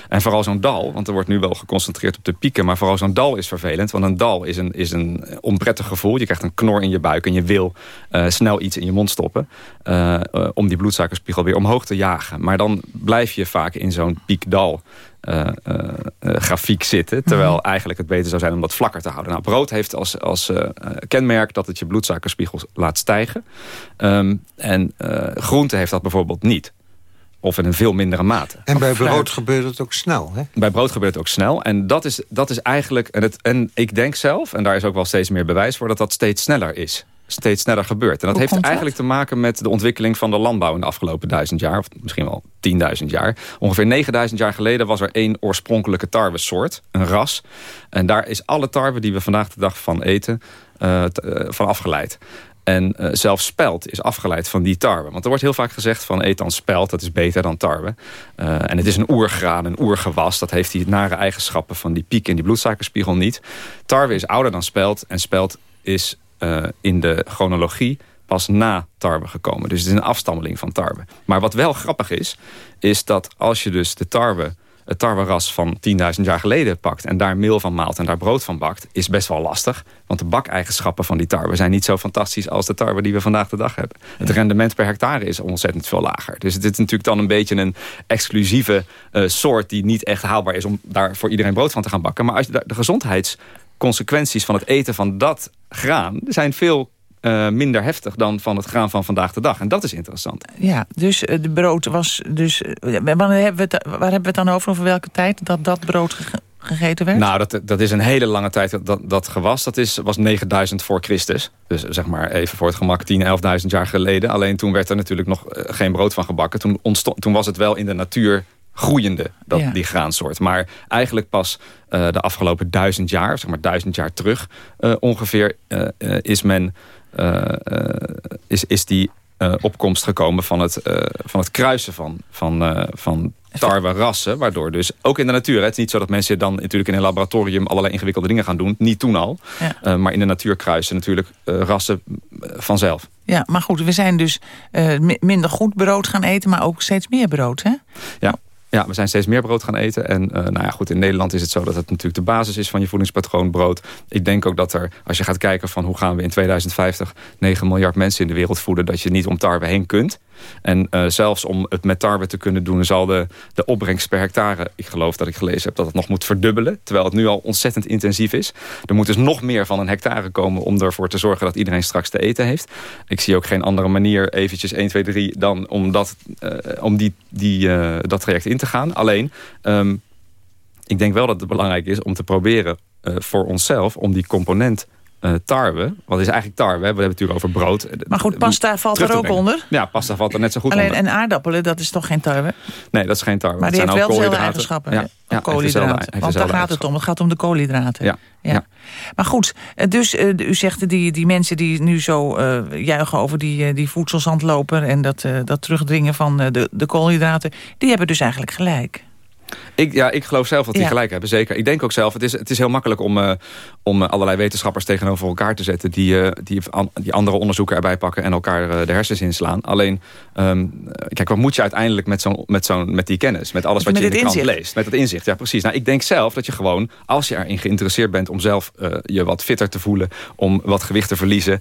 [SPEAKER 9] En vooral zo'n dal, want er wordt nu wel geconcentreerd op de pieken... maar vooral zo'n dal is vervelend. Want een dal is een, is een onprettig gevoel. Je krijgt een knor in je buik en je wil uh, snel iets in je mond stoppen... Uh, om die bloedsuikerspiegel weer omhoog te jagen. Maar dan blijf je vaak in zo'n piekdal... grafiek zitten. Terwijl mhm. eigenlijk het beter zou zijn om dat vlakker te houden. Nou, brood heeft als, als kenmerk dat het je bloedsuikerspiegel laat stijgen. Um, en groente heeft dat bijvoorbeeld niet. Of in een veel mindere mate.
[SPEAKER 4] En bij brood gebeurt het ook snel, hè?
[SPEAKER 9] Bij brood gebeurt het ook snel. En dat is, dat is eigenlijk... En, het, en ik denk zelf, en daar is ook wel steeds meer bewijs voor... dat dat steeds sneller is steeds sneller gebeurt. En dat heeft eigenlijk te maken met de ontwikkeling van de landbouw in de afgelopen duizend jaar. Of misschien wel tienduizend jaar. Ongeveer 9000 jaar geleden was er één oorspronkelijke tarwesoort. Een ras. En daar is alle tarwe die we vandaag de dag van eten uh, van afgeleid. En uh, zelfs spelt is afgeleid van die tarwe. Want er wordt heel vaak gezegd van eet dan spelt, dat is beter dan tarwe. Uh, en het is een oergraan, een oergewas. Dat heeft die nare eigenschappen van die piek in die bloedsuikerspiegel niet. Tarwe is ouder dan spelt. En spelt is uh, in de chronologie pas na tarwe gekomen. Dus het is een afstammeling van tarwe. Maar wat wel grappig is, is dat als je dus de tarwe het tarweras van 10.000 jaar geleden pakt... en daar meel van maalt en daar brood van bakt... is best wel lastig. Want de bakeigenschappen van die tarwe zijn niet zo fantastisch... als de tarwe die we vandaag de dag hebben. Het rendement per hectare is ontzettend veel lager. Dus het is natuurlijk dan een beetje een exclusieve uh, soort... die niet echt haalbaar is om daar voor iedereen brood van te gaan bakken. Maar als je de gezondheidsconsequenties van het eten van dat graan... zijn veel uh, minder heftig dan van het graan van vandaag de dag. En dat is interessant.
[SPEAKER 5] Ja, dus uh, de brood was... Dus, uh, hebben we het, waar hebben we het dan over? Over welke tijd dat dat brood gegeten werd?
[SPEAKER 9] Nou, dat, dat is een hele lange tijd. Dat, dat gewas dat is, was 9000 voor Christus. Dus zeg maar even voor het gemak 10, 11.000 jaar geleden. Alleen toen werd er natuurlijk nog geen brood van gebakken. Toen, ontstond, toen was het wel in de natuur groeiende, dat, die graansoort. Maar eigenlijk pas uh, de afgelopen duizend jaar, zeg maar duizend jaar terug uh, ongeveer, uh, is men eh, eh, is, is die eh, opkomst gekomen van het, van het kruisen van, van, van tarwe rassen. Waardoor dus, ook in de natuur, het is niet zo dat mensen dan natuurlijk in een laboratorium allerlei ingewikkelde dingen gaan doen. Niet toen al. maar in de natuur kruisen natuurlijk rassen vanzelf.
[SPEAKER 5] Ja, maar goed, we zijn dus minder goed brood gaan eten, maar ook steeds meer brood, hè?
[SPEAKER 9] Ja, ja, we zijn steeds meer brood gaan eten. En uh, nou ja, goed, in Nederland is het zo dat het natuurlijk de basis is van je voedingspatroon brood. Ik denk ook dat er, als je gaat kijken van hoe gaan we in 2050 9 miljard mensen in de wereld voeden, dat je niet om tarwe heen kunt. En uh, zelfs om het met tarwe te kunnen doen... zal de, de opbrengst per hectare, ik geloof dat ik gelezen heb... dat het nog moet verdubbelen, terwijl het nu al ontzettend intensief is. Er moet dus nog meer van een hectare komen... om ervoor te zorgen dat iedereen straks te eten heeft. Ik zie ook geen andere manier, eventjes 1, 2, 3... dan om, dat, uh, om die, die, uh, dat traject in te gaan. Alleen, um, ik denk wel dat het belangrijk is om te proberen... voor onszelf om die component uh, tarwe. Wat is eigenlijk tarwe? We hebben het natuurlijk over brood.
[SPEAKER 5] Maar goed, pasta valt er ook onder?
[SPEAKER 9] Ja, pasta valt er net zo goed
[SPEAKER 5] Alleen,
[SPEAKER 9] onder.
[SPEAKER 5] En aardappelen, dat is toch geen tarwe?
[SPEAKER 9] Nee, dat is geen tarwe.
[SPEAKER 5] Maar die heeft wel dezelfde eigenschappen. Ja, ja koolhydraten. Want daar gaat het om. Het gaat om de koolhydraten.
[SPEAKER 9] Ja. ja.
[SPEAKER 5] Maar goed, eh, dus uh, u zegt die, die mensen die nu zo uh, juichen over die, die voedselzandloper... en dat, dat terugdringen van de, de koolhydraten... die hebben dus eigenlijk gelijk.
[SPEAKER 9] Ik, ja, ik geloof zelf dat die gelijk hebben, zeker. Ik denk ook zelf, het is, het is heel makkelijk om, uh, om eh, allerlei wetenschappers tegenover elkaar te zetten... die, uh, die, an, die andere onderzoeken erbij pakken en elkaar de hersens inslaan. Alleen, um, kijk, wat moet je uiteindelijk met, zo'n met, zo'n met die kennis? Met alles wat met je in de krant leest? Met het inzicht, ja precies. Nou, ik denk zelf dat je gewoon, als je erin geïnteresseerd bent... om zelf je wat fitter te voelen, om wat gewicht te verliezen...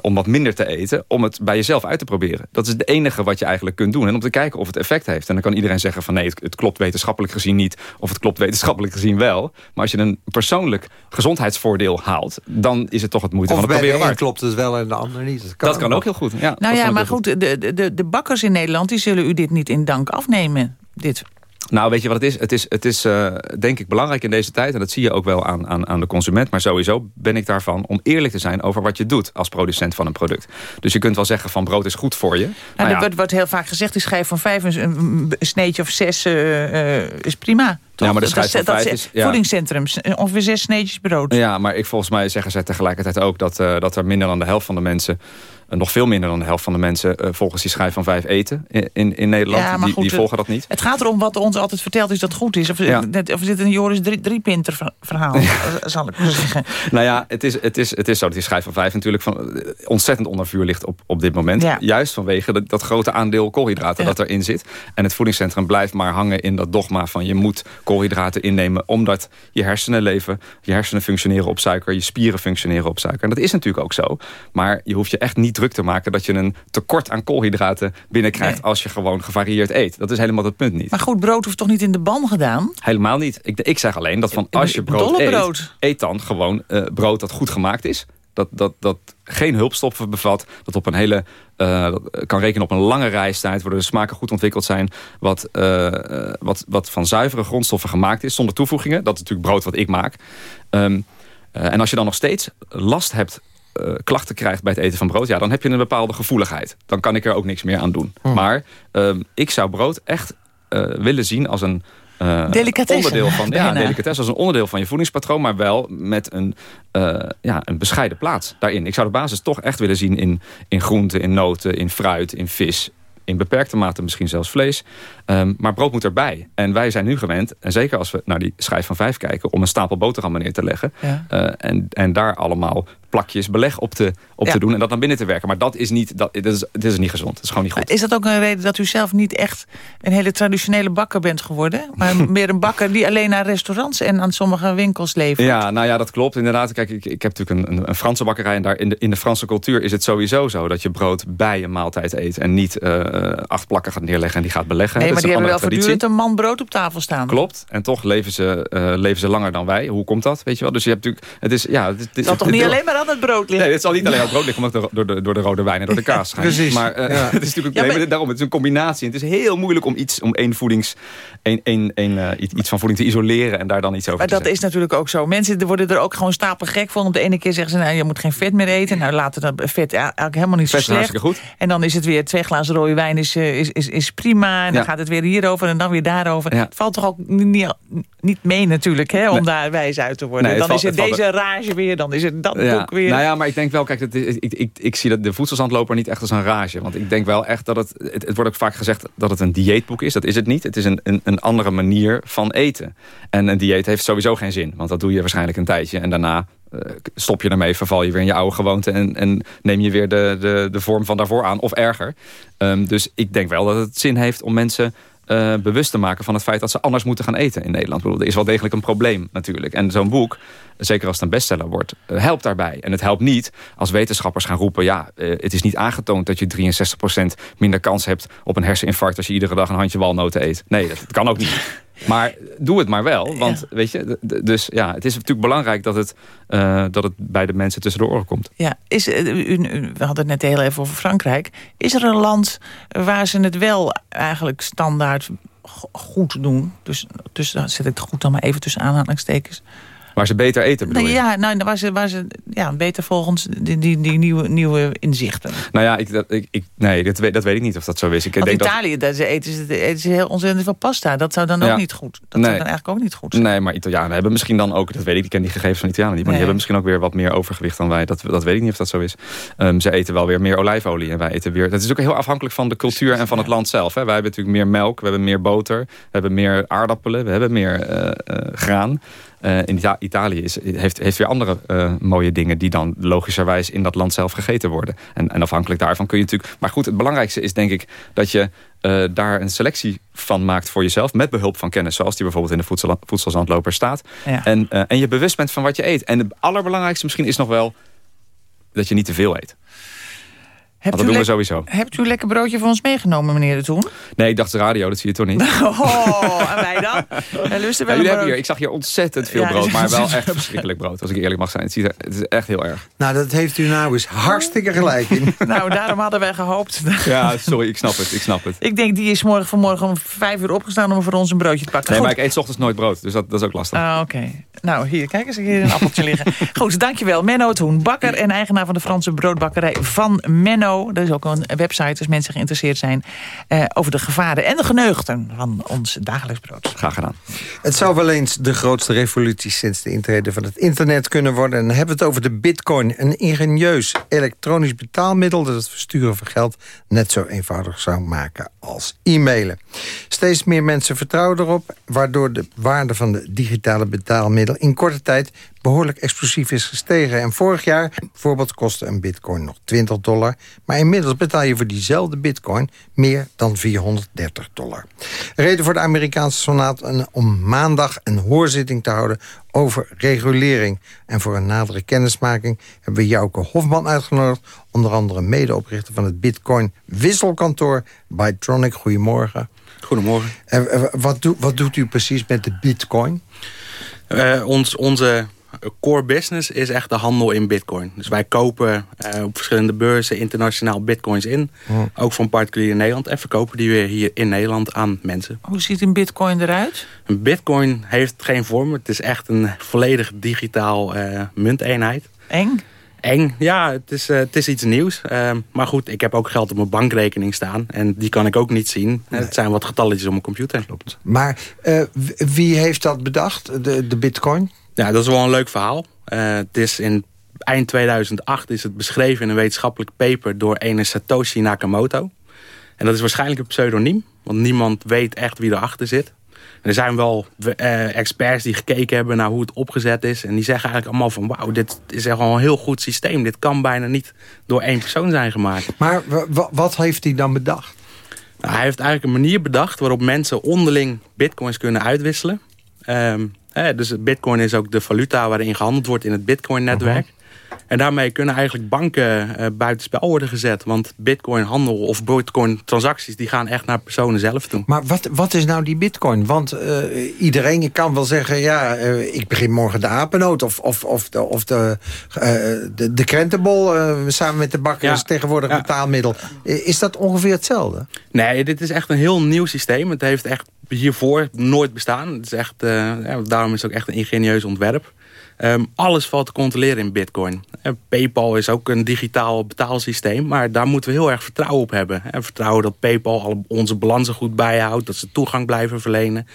[SPEAKER 9] om wat minder te eten, om het bij jezelf uit te proberen. Dat is het enige wat je eigenlijk kunt doen. En om te kijken of het effect heeft. En dan kan iedereen zeggen van nee, het, het klopt wetenschappelijk gezien niet... of het klopt wetenschappelijk gezien wel. Maar als je een persoonlijk gezondheidsvoordeel haalt... dan is het toch het moeite
[SPEAKER 4] van
[SPEAKER 9] het proberen
[SPEAKER 4] waard. klopt het wel en de ander niet.
[SPEAKER 9] Dat kan, dat kan ook heel goed. Ja,
[SPEAKER 5] nou ja, maar goed, de, de, de bakkers in Nederland... die zullen u dit niet in dank afnemen, dit
[SPEAKER 9] nou, weet je wat het is? Het is, het is uh, denk ik belangrijk in deze tijd... en dat zie je ook wel aan, aan, aan de consument... maar sowieso ben ik daarvan om eerlijk te zijn... over wat je doet als producent van een product. Dus je kunt wel zeggen van brood is goed voor je. Nou,
[SPEAKER 5] ja. wordt heel vaak gezegd... die schijf van vijf, een, sneetje of zes uh, uh, is prima.
[SPEAKER 9] Ja, maar de schijf van vijf is...
[SPEAKER 5] Ja. Voedingscentrums, ongeveer zes sneetjes brood.
[SPEAKER 9] Ja, maar ik, volgens mij zeggen zij tegelijkertijd ook... dat, uh, dat er minder dan de helft van de mensen nog veel minder dan de helft van de mensen uh, volgens die schijf van vijf eten in, in Nederland. Ja, die, die, volgen dat niet.
[SPEAKER 5] Het gaat erom wat ons altijd vertelt is dat goed is. Of, ja. of is dit een Joris drie, drie pinter verhaal, zal ik maar zeggen.
[SPEAKER 9] Nou ja, het is, het, is, het is zo dat die schijf van vijf natuurlijk van, eh, ontzettend onder vuur ligt op, op dit moment. Ja. Juist vanwege dat, dat grote aandeel koolhydraten dat erin zit. En het voedingscentrum blijft maar hangen in dat dogma van je moet koolhydraten innemen... omdat je hersenen leven, je hersenen functioneren op suiker... je spieren functioneren op suiker. En dat is natuurlijk ook zo. Maar je hoeft je echt niet druk te maken... dat je een tekort aan koolhydraten binnenkrijgt... als je gewoon gevarieerd eet. Dat is helemaal het punt niet.
[SPEAKER 5] Maar goed, brood hoeft toch niet in de ban gedaan?
[SPEAKER 9] Helemaal niet. Ik, ik zeg alleen dat van als je brood eet... eet dan gewoon uh, brood dat goed gemaakt is dat, dat, dat geen hulpstoffen bevat. Dat op een hele, uh, kan rekenen op een lange reistijd. Waar de smaken goed ontwikkeld zijn. Wat, uh, wat, wat van zuivere grondstoffen gemaakt is. Zonder toevoegingen. Dat is natuurlijk brood wat ik maak. Um, en als je dan nog steeds last hebt uh, klachten krijgt bij het eten van brood... ja, dan heb je een bepaalde gevoeligheid. Dan kan ik er ook niks meer aan doen. Hm. Maar uh, ik zou brood echt uh, willen zien als een
[SPEAKER 5] uh, onderdeel
[SPEAKER 9] van ja, delicatesse als een onderdeel van je voedingspatroon, maar wel met een, ja, een bescheiden plaats daarin. Ik zou de basis toch echt willen zien in, in groenten, in noten, in fruit, in vis, in beperkte mate misschien zelfs vlees. Um, maar brood moet erbij. En wij zijn nu gewend, en zeker als we naar die schijf van vijf kijken... om een stapel boterham neer te leggen. Ja. Uh, en, en daar allemaal plakjes beleg op te, op te doen en dat naar binnen te werken. Maar dat is niet, dat, dat is, dat is niet gezond. Dat is gewoon niet goed.
[SPEAKER 5] Is dat ook een reden dat u zelf niet echt een hele traditionele bakker bent geworden? Maar meer een bakker die alleen naar restaurants en aan sommige winkels levert?
[SPEAKER 9] Ja, nou ja, dat klopt inderdaad. Kijk, ik, ik heb natuurlijk een, een, Franse bakkerij en daar in de, in de Franse cultuur is het sowieso zo dat je brood bij een maaltijd eet en niet uh, acht plakken gaat neerleggen en die gaat beleggen.
[SPEAKER 5] Nee, maar die hebben wel voortdurend een man brood op tafel staan.
[SPEAKER 9] Klopt. En toch leven ze, uh, leven ze langer dan wij. Hoe komt dat? Weet je wel? Dus je hebt natuurlijk, het is ja, het,
[SPEAKER 5] het, het toch niet alleen maar aan het brood liggen?
[SPEAKER 9] Nee, het zal niet alleen op brood liggen, maar door de, door de rode wijn en door de kaas.
[SPEAKER 4] Precies.
[SPEAKER 9] Maar uh, ja. het is natuurlijk ja, maar, daarom, het is een combinatie. Het is heel moeilijk om iets, om één voedings, één, één, één, uh, iets van voeding te isoleren en daar dan iets over
[SPEAKER 5] maar
[SPEAKER 9] te
[SPEAKER 5] dat is natuurlijk ook zo. Mensen worden er ook gewoon stapel gek van. Op de ene keer zeggen ze, nou, je moet geen vet meer eten. Nou, laten dat vet eigenlijk helemaal niet zo slecht.
[SPEAKER 9] Goed.
[SPEAKER 5] En dan is het weer twee glazen rode wijn is, uh, is, is, is prima. En dan gaat het weer hierover en dan weer daarover. Het valt toch ook niet, niet mee natuurlijk, hè, om nee. daar wijs uit te worden. Nee, dan valt, is het, het deze rage weer, dan is het dat boek weer.
[SPEAKER 9] Nou ja, maar ik denk wel, kijk, het is, ik, ik, ik zie dat de voedselzandloper niet echt als een rage. Want ik denk wel echt dat het, het, het wordt ook vaak gezegd dat het een dieetboek is. Dat is het niet. Het is een, een, een, andere manier van eten. En een dieet heeft sowieso geen zin. Want dat doe je waarschijnlijk een tijdje. En daarna uh, stop je ermee, verval je weer in je oude gewoonte... en, en neem je weer de, de, de vorm van daarvoor aan, of erger. Um, dus ik denk wel dat het zin heeft om mensen uh, bewust te maken van het feit dat ze anders moeten gaan eten in Nederland. Er is wel degelijk een probleem natuurlijk. En zo'n boek, zeker als het een bestseller wordt, uh, helpt daarbij. En het helpt niet als wetenschappers gaan roepen... ja, uh, het is niet aangetoond dat je 63% minder kans hebt op een herseninfarct... als je iedere dag een handje walnoten eet. Nee, dat, dat kan ook niet. Maar doe het maar wel. Want ja. weet je, dus ja, het is natuurlijk belangrijk dat het, uh, dat het bij de mensen tussen de oren komt.
[SPEAKER 5] Ja, is, u, u, we hadden het net heel even over Frankrijk. Is er een land waar ze het wel eigenlijk standaard goed doen? Dus, dus zet ik het goed dan maar even tussen aanhalingstekens.
[SPEAKER 9] Waar ze beter eten bedoel
[SPEAKER 5] nou, Ja, nou, waar ze, waar ze ja, beter volgens die, die, die nieuwe, nieuwe inzichten.
[SPEAKER 9] Nou ja, ik, dat, ik, ik, nee, dat weet, dat weet ik niet of dat zo is. Ik
[SPEAKER 5] denk Italië, dat... ze eten, ze, eten ze heel ontzettend veel pasta. Dat zou dan ja. ook niet goed. Dat nee. zou dan eigenlijk ook niet goed zijn.
[SPEAKER 9] Nee, maar Italianen hebben misschien dan ook, dat weet ik, ik ken die gegevens van Italianen niet, maar nee. die hebben misschien ook weer wat meer overgewicht dan wij. Dat, dat weet ik niet of dat zo is. Um, ze eten wel weer meer olijfolie en wij eten weer... Dat is ook heel afhankelijk van de cultuur en van het land zelf. Hè. Wij hebben natuurlijk meer melk, we hebben meer boter, we hebben meer aardappelen, we hebben meer uh, uh, graan. Uh, in Ita Italië is, heeft, heeft weer andere uh, mooie dingen... die dan logischerwijs in dat land zelf gegeten worden. En, en afhankelijk daarvan kun je natuurlijk... Maar goed, het belangrijkste is denk ik dat je uh, daar een selectie van maakt voor jezelf... met behulp van kennis, zoals die bijvoorbeeld in de voedsel, voedselzandloper staat. Ja. En, en je bewust bent van wat je eet. En het allerbelangrijkste misschien is nog wel dat je niet te veel eet.
[SPEAKER 5] Hebt
[SPEAKER 9] dat doen we sowieso.
[SPEAKER 5] Hebt u een lekker broodje voor ons meegenomen, meneer de Toen?
[SPEAKER 9] Nee, ik dacht de radio, dat zie je toch niet.
[SPEAKER 5] Oh, en wij dan? En lusten
[SPEAKER 9] ja, hebben hier, ik zag hier ontzettend veel ja, brood, maar wel echt verschrikkelijk brood, als ik eerlijk mag zijn. Het, ziet er, het is echt heel erg.
[SPEAKER 4] Nou, dat heeft u nou eens hartstikke gelijk in.
[SPEAKER 5] nou, daarom hadden wij gehoopt.
[SPEAKER 9] ja, sorry, ik snap het, ik snap het.
[SPEAKER 5] Ik denk, die is morgen vanmorgen om vijf uur opgestaan om voor ons een broodje te pakken.
[SPEAKER 9] Nee, Goed. maar ik eet ochtends nooit brood, dus dat, dat is ook lastig.
[SPEAKER 5] Ah, oké. Okay. Nou, hier, kijk eens, hier een appeltje liggen. Goed, dankjewel. Menno Toen, bakker en eigenaar van de Franse broodbakkerij Van Menno. Dat is ook een website als mensen geïnteresseerd zijn... Uh, over de gevaren en de geneugten van ons dagelijks brood.
[SPEAKER 9] Graag gedaan.
[SPEAKER 4] Het zou wel eens de grootste revolutie sinds de intrede van het internet kunnen worden. En dan hebben we het over de bitcoin. Een ingenieus elektronisch betaalmiddel... dat het versturen van geld net zo eenvoudig zou maken als e-mailen. Steeds meer mensen vertrouwen erop... waardoor de waarde van de digitale betaalmiddel in korte tijd behoorlijk explosief is gestegen. En vorig jaar bijvoorbeeld kostte een bitcoin nog 20 dollar. Maar inmiddels betaal je voor diezelfde bitcoin meer dan 430 dollar. Reden voor de Amerikaanse Senaat om maandag een hoorzitting te houden over regulering. En voor een nadere kennismaking hebben we Jouke Hofman uitgenodigd. Onder andere medeoprichter van het Bitcoin wisselkantoor Bytronic. Goedemorgen.
[SPEAKER 10] Goedemorgen.
[SPEAKER 4] Uh, wat, do, wat doet u precies met de bitcoin?
[SPEAKER 10] Uh, ons, onze core business is echt de handel in bitcoin. Dus wij kopen uh, op verschillende beurzen internationaal bitcoins in. Hmm. Ook van particulier in Nederland. En verkopen die weer hier in Nederland aan mensen.
[SPEAKER 5] Hoe ziet een bitcoin eruit?
[SPEAKER 10] Een bitcoin heeft geen vorm. Het is echt een volledig digitaal uh, munteenheid.
[SPEAKER 5] Eng?
[SPEAKER 10] Eng, ja, het is, uh, het is iets nieuws. Uh, maar goed, ik heb ook geld op mijn bankrekening staan. En die kan ik ook niet zien. Nee. Het zijn wat getalletjes op mijn computer.
[SPEAKER 4] Klopt. Maar uh, wie heeft dat bedacht, de, de bitcoin?
[SPEAKER 10] Ja, dat is wel een leuk verhaal. het is in eind 2008 is het beschreven in een wetenschappelijk paper... door ene Satoshi Nakamoto. En dat is waarschijnlijk een pseudoniem. Want niemand weet echt wie erachter zit er zijn wel uh, experts die gekeken hebben naar hoe het opgezet is. En die zeggen eigenlijk allemaal van... wauw, dit is echt wel een heel goed systeem. Dit kan bijna niet door één persoon zijn gemaakt.
[SPEAKER 4] Maar wat heeft hij dan bedacht?
[SPEAKER 10] Nou, hij heeft eigenlijk een manier bedacht... waarop mensen onderling bitcoins kunnen uitwisselen. Um, dus bitcoin is ook de valuta waarin gehandeld wordt in het bitcoin-netwerk. En daarmee kunnen eigenlijk banken uh, buitenspel worden gezet. Want bitcoin-handel of bitcoin-transacties... die gaan echt naar personen zelf toe.
[SPEAKER 4] Maar wat, wat is nou die bitcoin? Want uh, iedereen kan wel zeggen... ja, uh, ik begin morgen de apennoot... of, of, of de, of de, de, de krentenbol samen met de bakker... is tegenwoordig ja. betaalmiddel. Is dat ongeveer hetzelfde?
[SPEAKER 10] Nee, dit is echt een heel nieuw systeem. Het heeft echt hiervoor nooit bestaan. Het is echt, ja, daarom is het ook echt een ingenieus ontwerp. Um, alles valt te controleren in bitcoin. En Paypal is ook een digitaal betaalsysteem. Maar daar moeten we heel erg vertrouwen op hebben. En vertrouwen dat Paypal al onze balansen goed bijhoudt. Dat ze toegang blijven verlenen.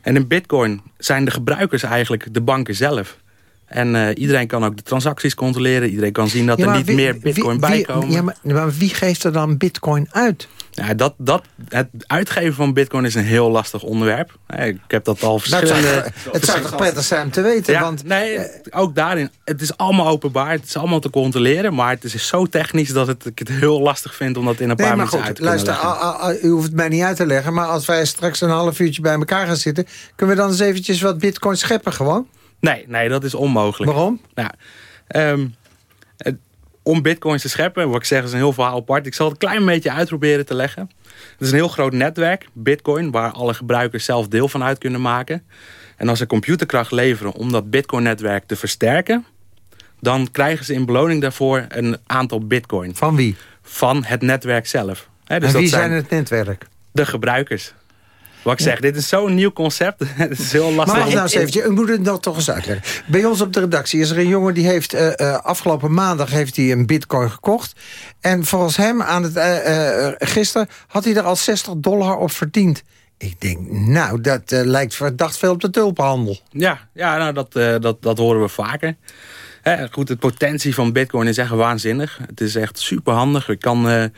[SPEAKER 10] En in bitcoin zijn de gebruikers eigenlijk de banken zelf. En uh, iedereen kan ook de transacties controleren. Iedereen kan zien dat ja, er niet wie, meer bitcoin bij komen.
[SPEAKER 4] Ja, maar, maar wie geeft er dan bitcoin uit?
[SPEAKER 10] Ja, dat, dat, het uitgeven van bitcoin is een heel lastig onderwerp. Ik heb dat al verschillende...
[SPEAKER 4] Nou, het, zou, het zou toch prettig zijn om te weten?
[SPEAKER 10] Ja,
[SPEAKER 4] want,
[SPEAKER 10] nee, ook daarin. Het is allemaal openbaar. Het is allemaal te controleren. Maar het is zo technisch dat het, ik het heel lastig vind... om dat in een
[SPEAKER 4] nee,
[SPEAKER 10] paar
[SPEAKER 4] minuten
[SPEAKER 10] uit te
[SPEAKER 4] luister,
[SPEAKER 10] leggen.
[SPEAKER 4] A, a, u hoeft het mij niet uit te leggen. Maar als wij straks een half uurtje bij elkaar gaan zitten... kunnen we dan eens eventjes wat bitcoin scheppen gewoon?
[SPEAKER 10] Nee, nee dat is onmogelijk.
[SPEAKER 4] Waarom?
[SPEAKER 10] Nou, um, het, om bitcoins te scheppen, wat ik zeg is een heel verhaal apart. Ik zal het een klein beetje uitproberen te leggen. Het is een heel groot netwerk, bitcoin, waar alle gebruikers zelf deel van uit kunnen maken. En als ze computerkracht leveren om dat bitcoin-netwerk te versterken... dan krijgen ze in beloning daarvoor een aantal bitcoin.
[SPEAKER 4] Van wie?
[SPEAKER 10] Van het netwerk zelf.
[SPEAKER 4] He, dus en wie dat zijn, zijn het netwerk?
[SPEAKER 10] De gebruikers. Wat ik zeg, dit is zo'n nieuw concept. het is heel lastig.
[SPEAKER 4] Maar nou eens eventjes, u moet het nog toch eens uitleggen. Bij ons op de redactie is er een jongen die heeft... Uh, uh, afgelopen maandag heeft hij een bitcoin gekocht. En volgens hem, aan het, uh, gisteren, had hij er al 60 dollar op verdiend. Ik denk, nou, dat lijkt verdacht veel op de tulpenhandel.
[SPEAKER 10] Ja, ja nou, dat, dat, dat horen we vaker. Hè, goed, de potentie van bitcoin is echt waanzinnig. Het is echt super handig. Je kan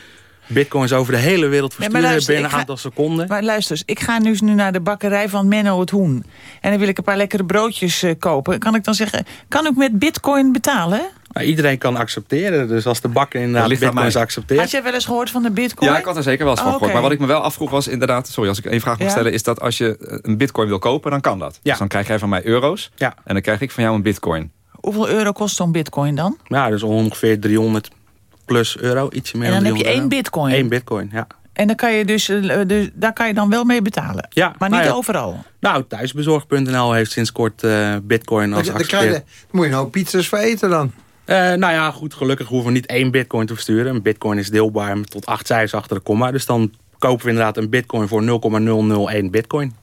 [SPEAKER 10] bitcoins over de hele wereld versturen nee, luister, binnen een aantal seconden.
[SPEAKER 5] Maar luister eens, ik ga nu, nu naar de bakkerij van Menno het Hoen. En dan wil ik een paar lekkere broodjes uh, kopen. Kan ik dan zeggen, kan ik met bitcoin betalen?
[SPEAKER 10] Nou, iedereen kan accepteren. Dus als de bakker inderdaad bitcoins accepteert.
[SPEAKER 5] Had jij wel eens gehoord van de bitcoin?
[SPEAKER 9] Ja, ik had er zeker wel eens van oh, gehoord. Maar wat ik me wel afvroeg was inderdaad... Sorry, als ik één vraag mag ja. stellen... is dat als je een bitcoin wil kopen, dan kan dat.
[SPEAKER 10] Ja.
[SPEAKER 9] Dus dan krijg jij van mij euro's.
[SPEAKER 10] Ja.
[SPEAKER 9] En dan krijg ik van jou een bitcoin.
[SPEAKER 5] Hoeveel euro kost zo'n bitcoin dan?
[SPEAKER 10] Ja, dus ongeveer 300 plus euro, ietsje meer
[SPEAKER 5] En dan
[SPEAKER 10] dan
[SPEAKER 5] heb je één bitcoin?
[SPEAKER 10] Eén bitcoin, ja.
[SPEAKER 5] En dan kan je dus, dus, daar kan je dan wel mee betalen?
[SPEAKER 10] Ja.
[SPEAKER 5] Maar niet
[SPEAKER 10] nou ja,
[SPEAKER 5] overal?
[SPEAKER 10] Nou, thuisbezorg.nl heeft sinds kort uh, bitcoin als
[SPEAKER 4] accepteerd. Dan moet je nou pizzas voor eten dan?
[SPEAKER 10] Uh, nou ja, goed, gelukkig hoeven we niet één bitcoin te versturen. Een bitcoin is deelbaar tot acht cijfers achter de komma. Dus dan kopen we inderdaad een bitcoin voor 0,001 bitcoin.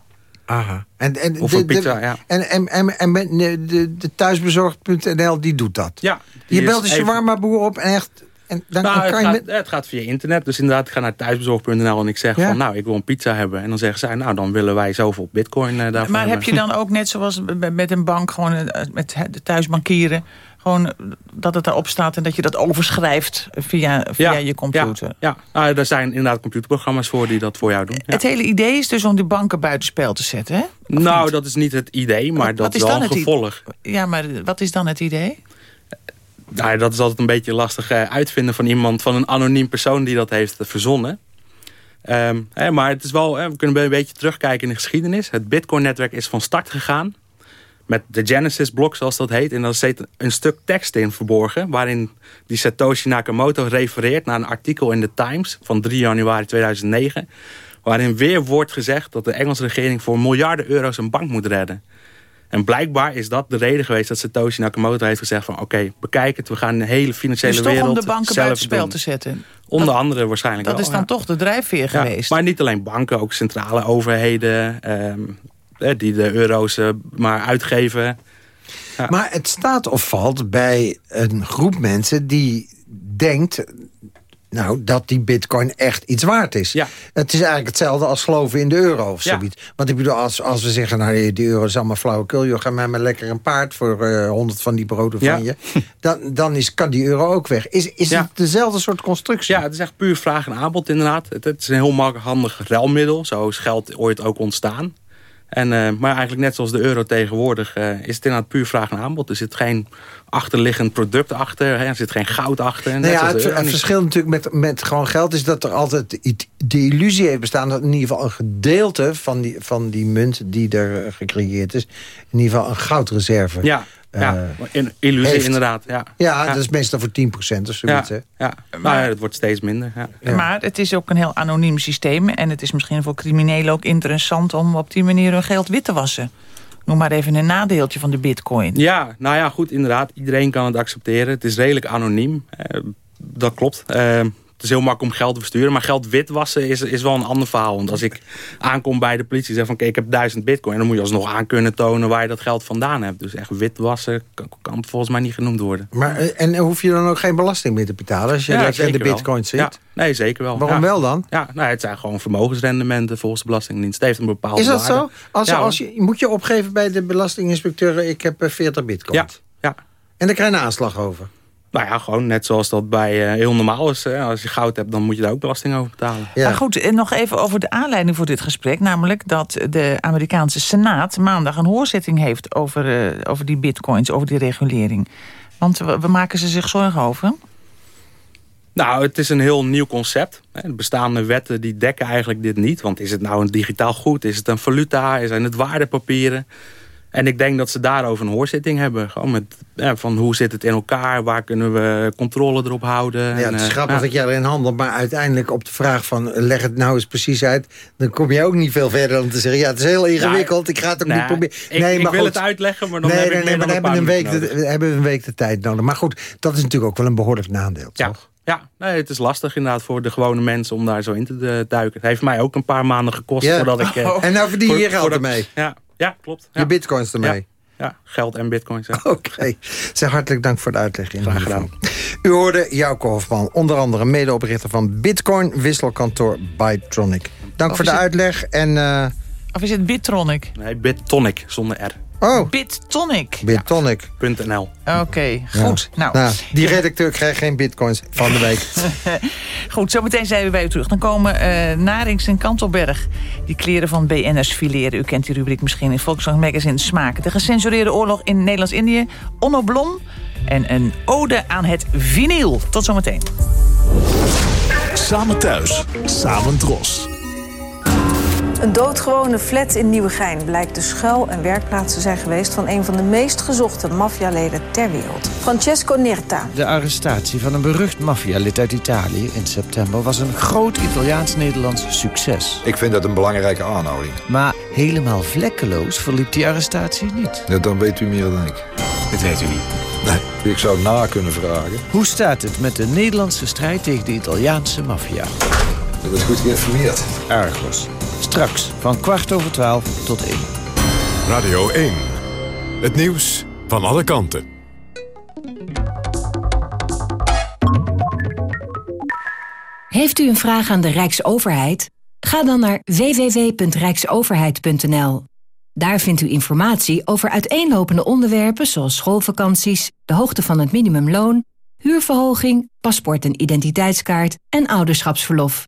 [SPEAKER 4] Aha. En, en,
[SPEAKER 10] of
[SPEAKER 4] de,
[SPEAKER 10] pizza,
[SPEAKER 4] de,
[SPEAKER 10] ja.
[SPEAKER 4] En, en, en, en de, de, de thuisbezorg.nl, die doet dat?
[SPEAKER 10] Ja.
[SPEAKER 4] Je belt de shawarma boer op en echt... En dan,
[SPEAKER 10] nou,
[SPEAKER 4] dan kan
[SPEAKER 10] het,
[SPEAKER 4] je
[SPEAKER 10] gaat,
[SPEAKER 4] met...
[SPEAKER 10] het gaat via internet. Dus inderdaad, ik ga naar thuisbezorg.nl en ik zeg
[SPEAKER 4] Ja.
[SPEAKER 10] van... nou, ik wil een pizza hebben. En dan zeggen zij, nou, dan willen wij zoveel bitcoin eh, daarvoor
[SPEAKER 5] Maar heb je dan ook net zoals met een bank... gewoon eh, met de thuisbankieren... Gewoon eh, dat het daarop staat en dat je dat overschrijft via, via je computer.
[SPEAKER 10] Ja, ja. Nou, er zijn inderdaad computerprogramma's voor die dat voor jou doen.
[SPEAKER 5] Het hele idee is dus om die banken buitenspel te zetten, hè?
[SPEAKER 10] nou, dat is niet het idee, maar dat is wel een gevolg.
[SPEAKER 5] Ja, maar wat is dan het idee?
[SPEAKER 10] Nou, dat is altijd een beetje lastig uh, uitvinden van iemand, van een anoniem persoon die dat heeft verzonnen. Ehm, hè, maar het is wel, hè, we kunnen een beetje terugkijken in de geschiedenis. Het Bitcoin-netwerk is van start gegaan met de Genesis-blok, zoals dat heet. En daar zit een stuk tekst in verborgen... waarin die Satoshi Nakamoto refereert naar een artikel in The Times... van 3 januari 2009... waarin weer wordt gezegd dat de Engelse regering... voor miljarden euro's een bank moet redden. En blijkbaar is dat de reden geweest dat Satoshi Nakamoto heeft gezegd van... oké, bekijk het, we gaan de hele financiële
[SPEAKER 5] dus
[SPEAKER 10] wereld
[SPEAKER 5] om de banken buitenspel te zetten?
[SPEAKER 10] Onder andere waarschijnlijk
[SPEAKER 5] Dat is dan toch de drijfveer geweest?
[SPEAKER 10] Maar niet alleen banken, ook centrale overheden... Ehm, die de euro's eh, maar uitgeven.
[SPEAKER 4] Maar het staat of valt bij een groep mensen die denkt nou, dat die bitcoin echt iets waard is. Ja. Het is eigenlijk hetzelfde als geloven in de euro of zoiets. Want ik bedoel, als, als we zeggen, nou, die euro is allemaal flauwekul... joh, ga mij maar lekker een paard voor uh, eh, 100 van die broden van je... dan, dan is, kan die euro ook weg. Is, is het dezelfde soort constructie?
[SPEAKER 10] Ja, het is echt puur vraag en aanbod inderdaad. Het, het is een heel makkelijk handig ruilmiddel. Zo is geld ooit ook ontstaan. En, uh, maar eigenlijk net zoals de euro tegenwoordig uh, is het inderdaad puur vraag en aanbod. Er zit geen achterliggend product achter. Hè? Er zit geen goud achter.
[SPEAKER 4] Nou ja, het, het verschil natuurlijk met, met gewoon geld is dat er altijd de illusie heeft bestaan... dat in ieder geval een gedeelte van die, van die munt die er gecreëerd is... in ieder geval een goudreserve
[SPEAKER 10] ja. Ja, uh, illusie inderdaad. Ja.
[SPEAKER 4] Ja, dat is meestal voor 10% of zoiets.
[SPEAKER 10] Ja, ja. maar het wordt steeds minder. Ja.
[SPEAKER 5] Maar het is ook een heel anoniem systeem. En het is misschien voor criminelen ook interessant... om op die manier hun geld wit te wassen. Noem maar even een nadeeltje van de bitcoin.
[SPEAKER 10] Ja, nou ja, goed, inderdaad. Iedereen kan het accepteren. Het is redelijk anoniem. Uh, dat klopt. Uh, is heel makkelijk om geld te versturen. Maar geld witwassen is, is wel een ander verhaal. Want als ik aankom bij de politie en zeg van... kijk, ik heb duizend bitcoin... dan moet je alsnog aan kunnen tonen waar je dat geld vandaan hebt. Dus echt witwassen kan, kan volgens mij niet genoemd worden.
[SPEAKER 4] Maar, eh, en hoef je dan ook geen belasting meer te betalen... als je ja, in de bitcoin zit?
[SPEAKER 10] Ja, nee, zeker wel.
[SPEAKER 4] Waarom wel dan?
[SPEAKER 10] Ja, nou, het zijn gewoon vermogensrendementen volgens de Belastingdienst. Het heeft een bepaalde
[SPEAKER 4] Is dat zo? Als, als je, moet je opgeven bij de belastinginspecteur... ik heb 40 eh, bitcoin.
[SPEAKER 10] Ja, ja.
[SPEAKER 4] En daar krijg je een aanslag over?
[SPEAKER 10] Nou ja, gewoon net zoals dat bij uh, heel normaal is. Hè. Als je goud hebt, dan moet je daar ook belasting over betalen.
[SPEAKER 5] Ja. Maar goed, nog even over de aanleiding voor dit gesprek. Namelijk dat de Amerikaanse Senaat maandag een hoorzitting heeft... over, uh, over die bitcoins, over die regulering. Want we, we maken ze zich zorgen over?
[SPEAKER 10] Nou, het is een heel nieuw concept. De bestaande wetten die dekken eigenlijk dit niet. Want is het nou een digitaal goed? Is het een valuta? Zijn het waardepapieren? En ik denk dat ze daarover een hoorzitting hebben. Gewoon met, ja, van hoe zit het in elkaar? Waar kunnen we controle erop houden?
[SPEAKER 4] Ja, het is grappig dat jij erin handelt. Maar uiteindelijk op de vraag van leg het nou eens precies uit. Dan kom je ook niet veel verder dan te zeggen. Ja, het is heel ingewikkeld. ik ga het ook niet proberen.
[SPEAKER 10] Nee, ik, maar ik wil het uitleggen, maar dan nee, heb nee, nee, maar dan hebben we, een week
[SPEAKER 4] de, hebben we een week de tijd nodig. Maar goed, dat is natuurlijk ook wel een behoorlijk nadeel,
[SPEAKER 10] ja.
[SPEAKER 4] toch?
[SPEAKER 10] Ja, nee, het is lastig inderdaad voor de gewone mensen om daar zo in te duiken. Het heeft mij ook een paar maanden gekost voordat ik...
[SPEAKER 4] Oh. En nou verdien je geld ermee?
[SPEAKER 10] Ja, ja, klopt.
[SPEAKER 4] Je bitcoins ermee?
[SPEAKER 10] Ja, geld en bitcoins.
[SPEAKER 4] Oké. Okay. Zeg hartelijk dank voor de uitleg. In
[SPEAKER 10] Graag gedaan.
[SPEAKER 4] U hoorde Jouko Hofman, onder andere medeoprichter van Bitcoin wisselkantoor Bytronic. Dank voor de uitleg en... Uh...
[SPEAKER 5] Of is het Bitronic?
[SPEAKER 10] Nee, Bittonic, zonder R.
[SPEAKER 4] Oh.
[SPEAKER 5] Bittonic.
[SPEAKER 4] Bittonic.nl.
[SPEAKER 5] Oké, goed. Nou.
[SPEAKER 4] nou. die redacteur krijgt geen bitcoins van de week.
[SPEAKER 5] goed, zometeen zijn we bij u terug. Dan komen uh, Narings en Kantelberg die kleren van BN'ers fileren. U kent die rubriek misschien in Volkswagen Magazine Smaken. De gecensureerde oorlog in Nederlands-Indië. Onno Blom en een ode aan het vinyl. Tot zometeen.
[SPEAKER 11] Samen thuis, samen dros.
[SPEAKER 12] Een doodgewone flat in Nieuwegein blijkt de schuil- en werkplaats te zijn geweest... van een van de meest gezochte maffialeden ter wereld. Francesco Nerta.
[SPEAKER 13] De arrestatie van een berucht maffialid uit Italië in september... was een groot Italiaans-Nederlands succes.
[SPEAKER 14] Ik vind dat een belangrijke aanhouding.
[SPEAKER 13] Maar helemaal vlekkeloos verliep die arrestatie niet.
[SPEAKER 14] Ja, dan weet u meer dan ik.
[SPEAKER 13] Dat weet u niet.
[SPEAKER 14] Nee, ik zou het na kunnen vragen.
[SPEAKER 13] Hoe staat het met de Nederlandse strijd tegen de Italiaanse maffia?
[SPEAKER 14] Je bent goed geïnformeerd.
[SPEAKER 13] Argos. Straks van kwart over twaalf tot één.
[SPEAKER 3] Radio 1. Het nieuws van alle kanten.
[SPEAKER 15] Heeft u een vraag aan de Rijksoverheid? Ga dan naar www.rijksoverheid.nl. Daar vindt u informatie over uiteenlopende onderwerpen zoals schoolvakanties, de hoogte van het minimumloon, huurverhoging, paspoort en identiteitskaart en ouderschapsverlof.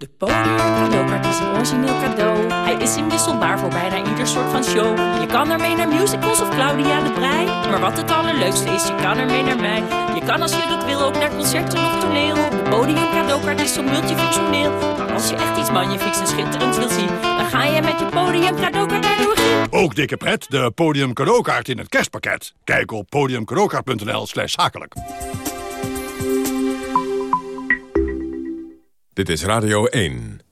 [SPEAKER 16] De podium cadeaukaart is een origineel cadeau. Hij is inwisselbaar voor bijna ieder soort van show. Je kan ermee naar musicals of Claudia de Brij. Maar wat het allerleukste is, je kan ermee naar mij. Je kan als je dat wil ook naar concerten of toneel. De podium cadeaukaart is zo multifunctioneel. Maar als je echt iets magnifieks en schitterends wil zien... dan ga je met je podium cadeaukaart naar de
[SPEAKER 17] Ook dikke pret, de podium in het kerstpakket. Kijk op podiumcadeaukaart.nl slash zakelijk.
[SPEAKER 3] Dit is Radio 1.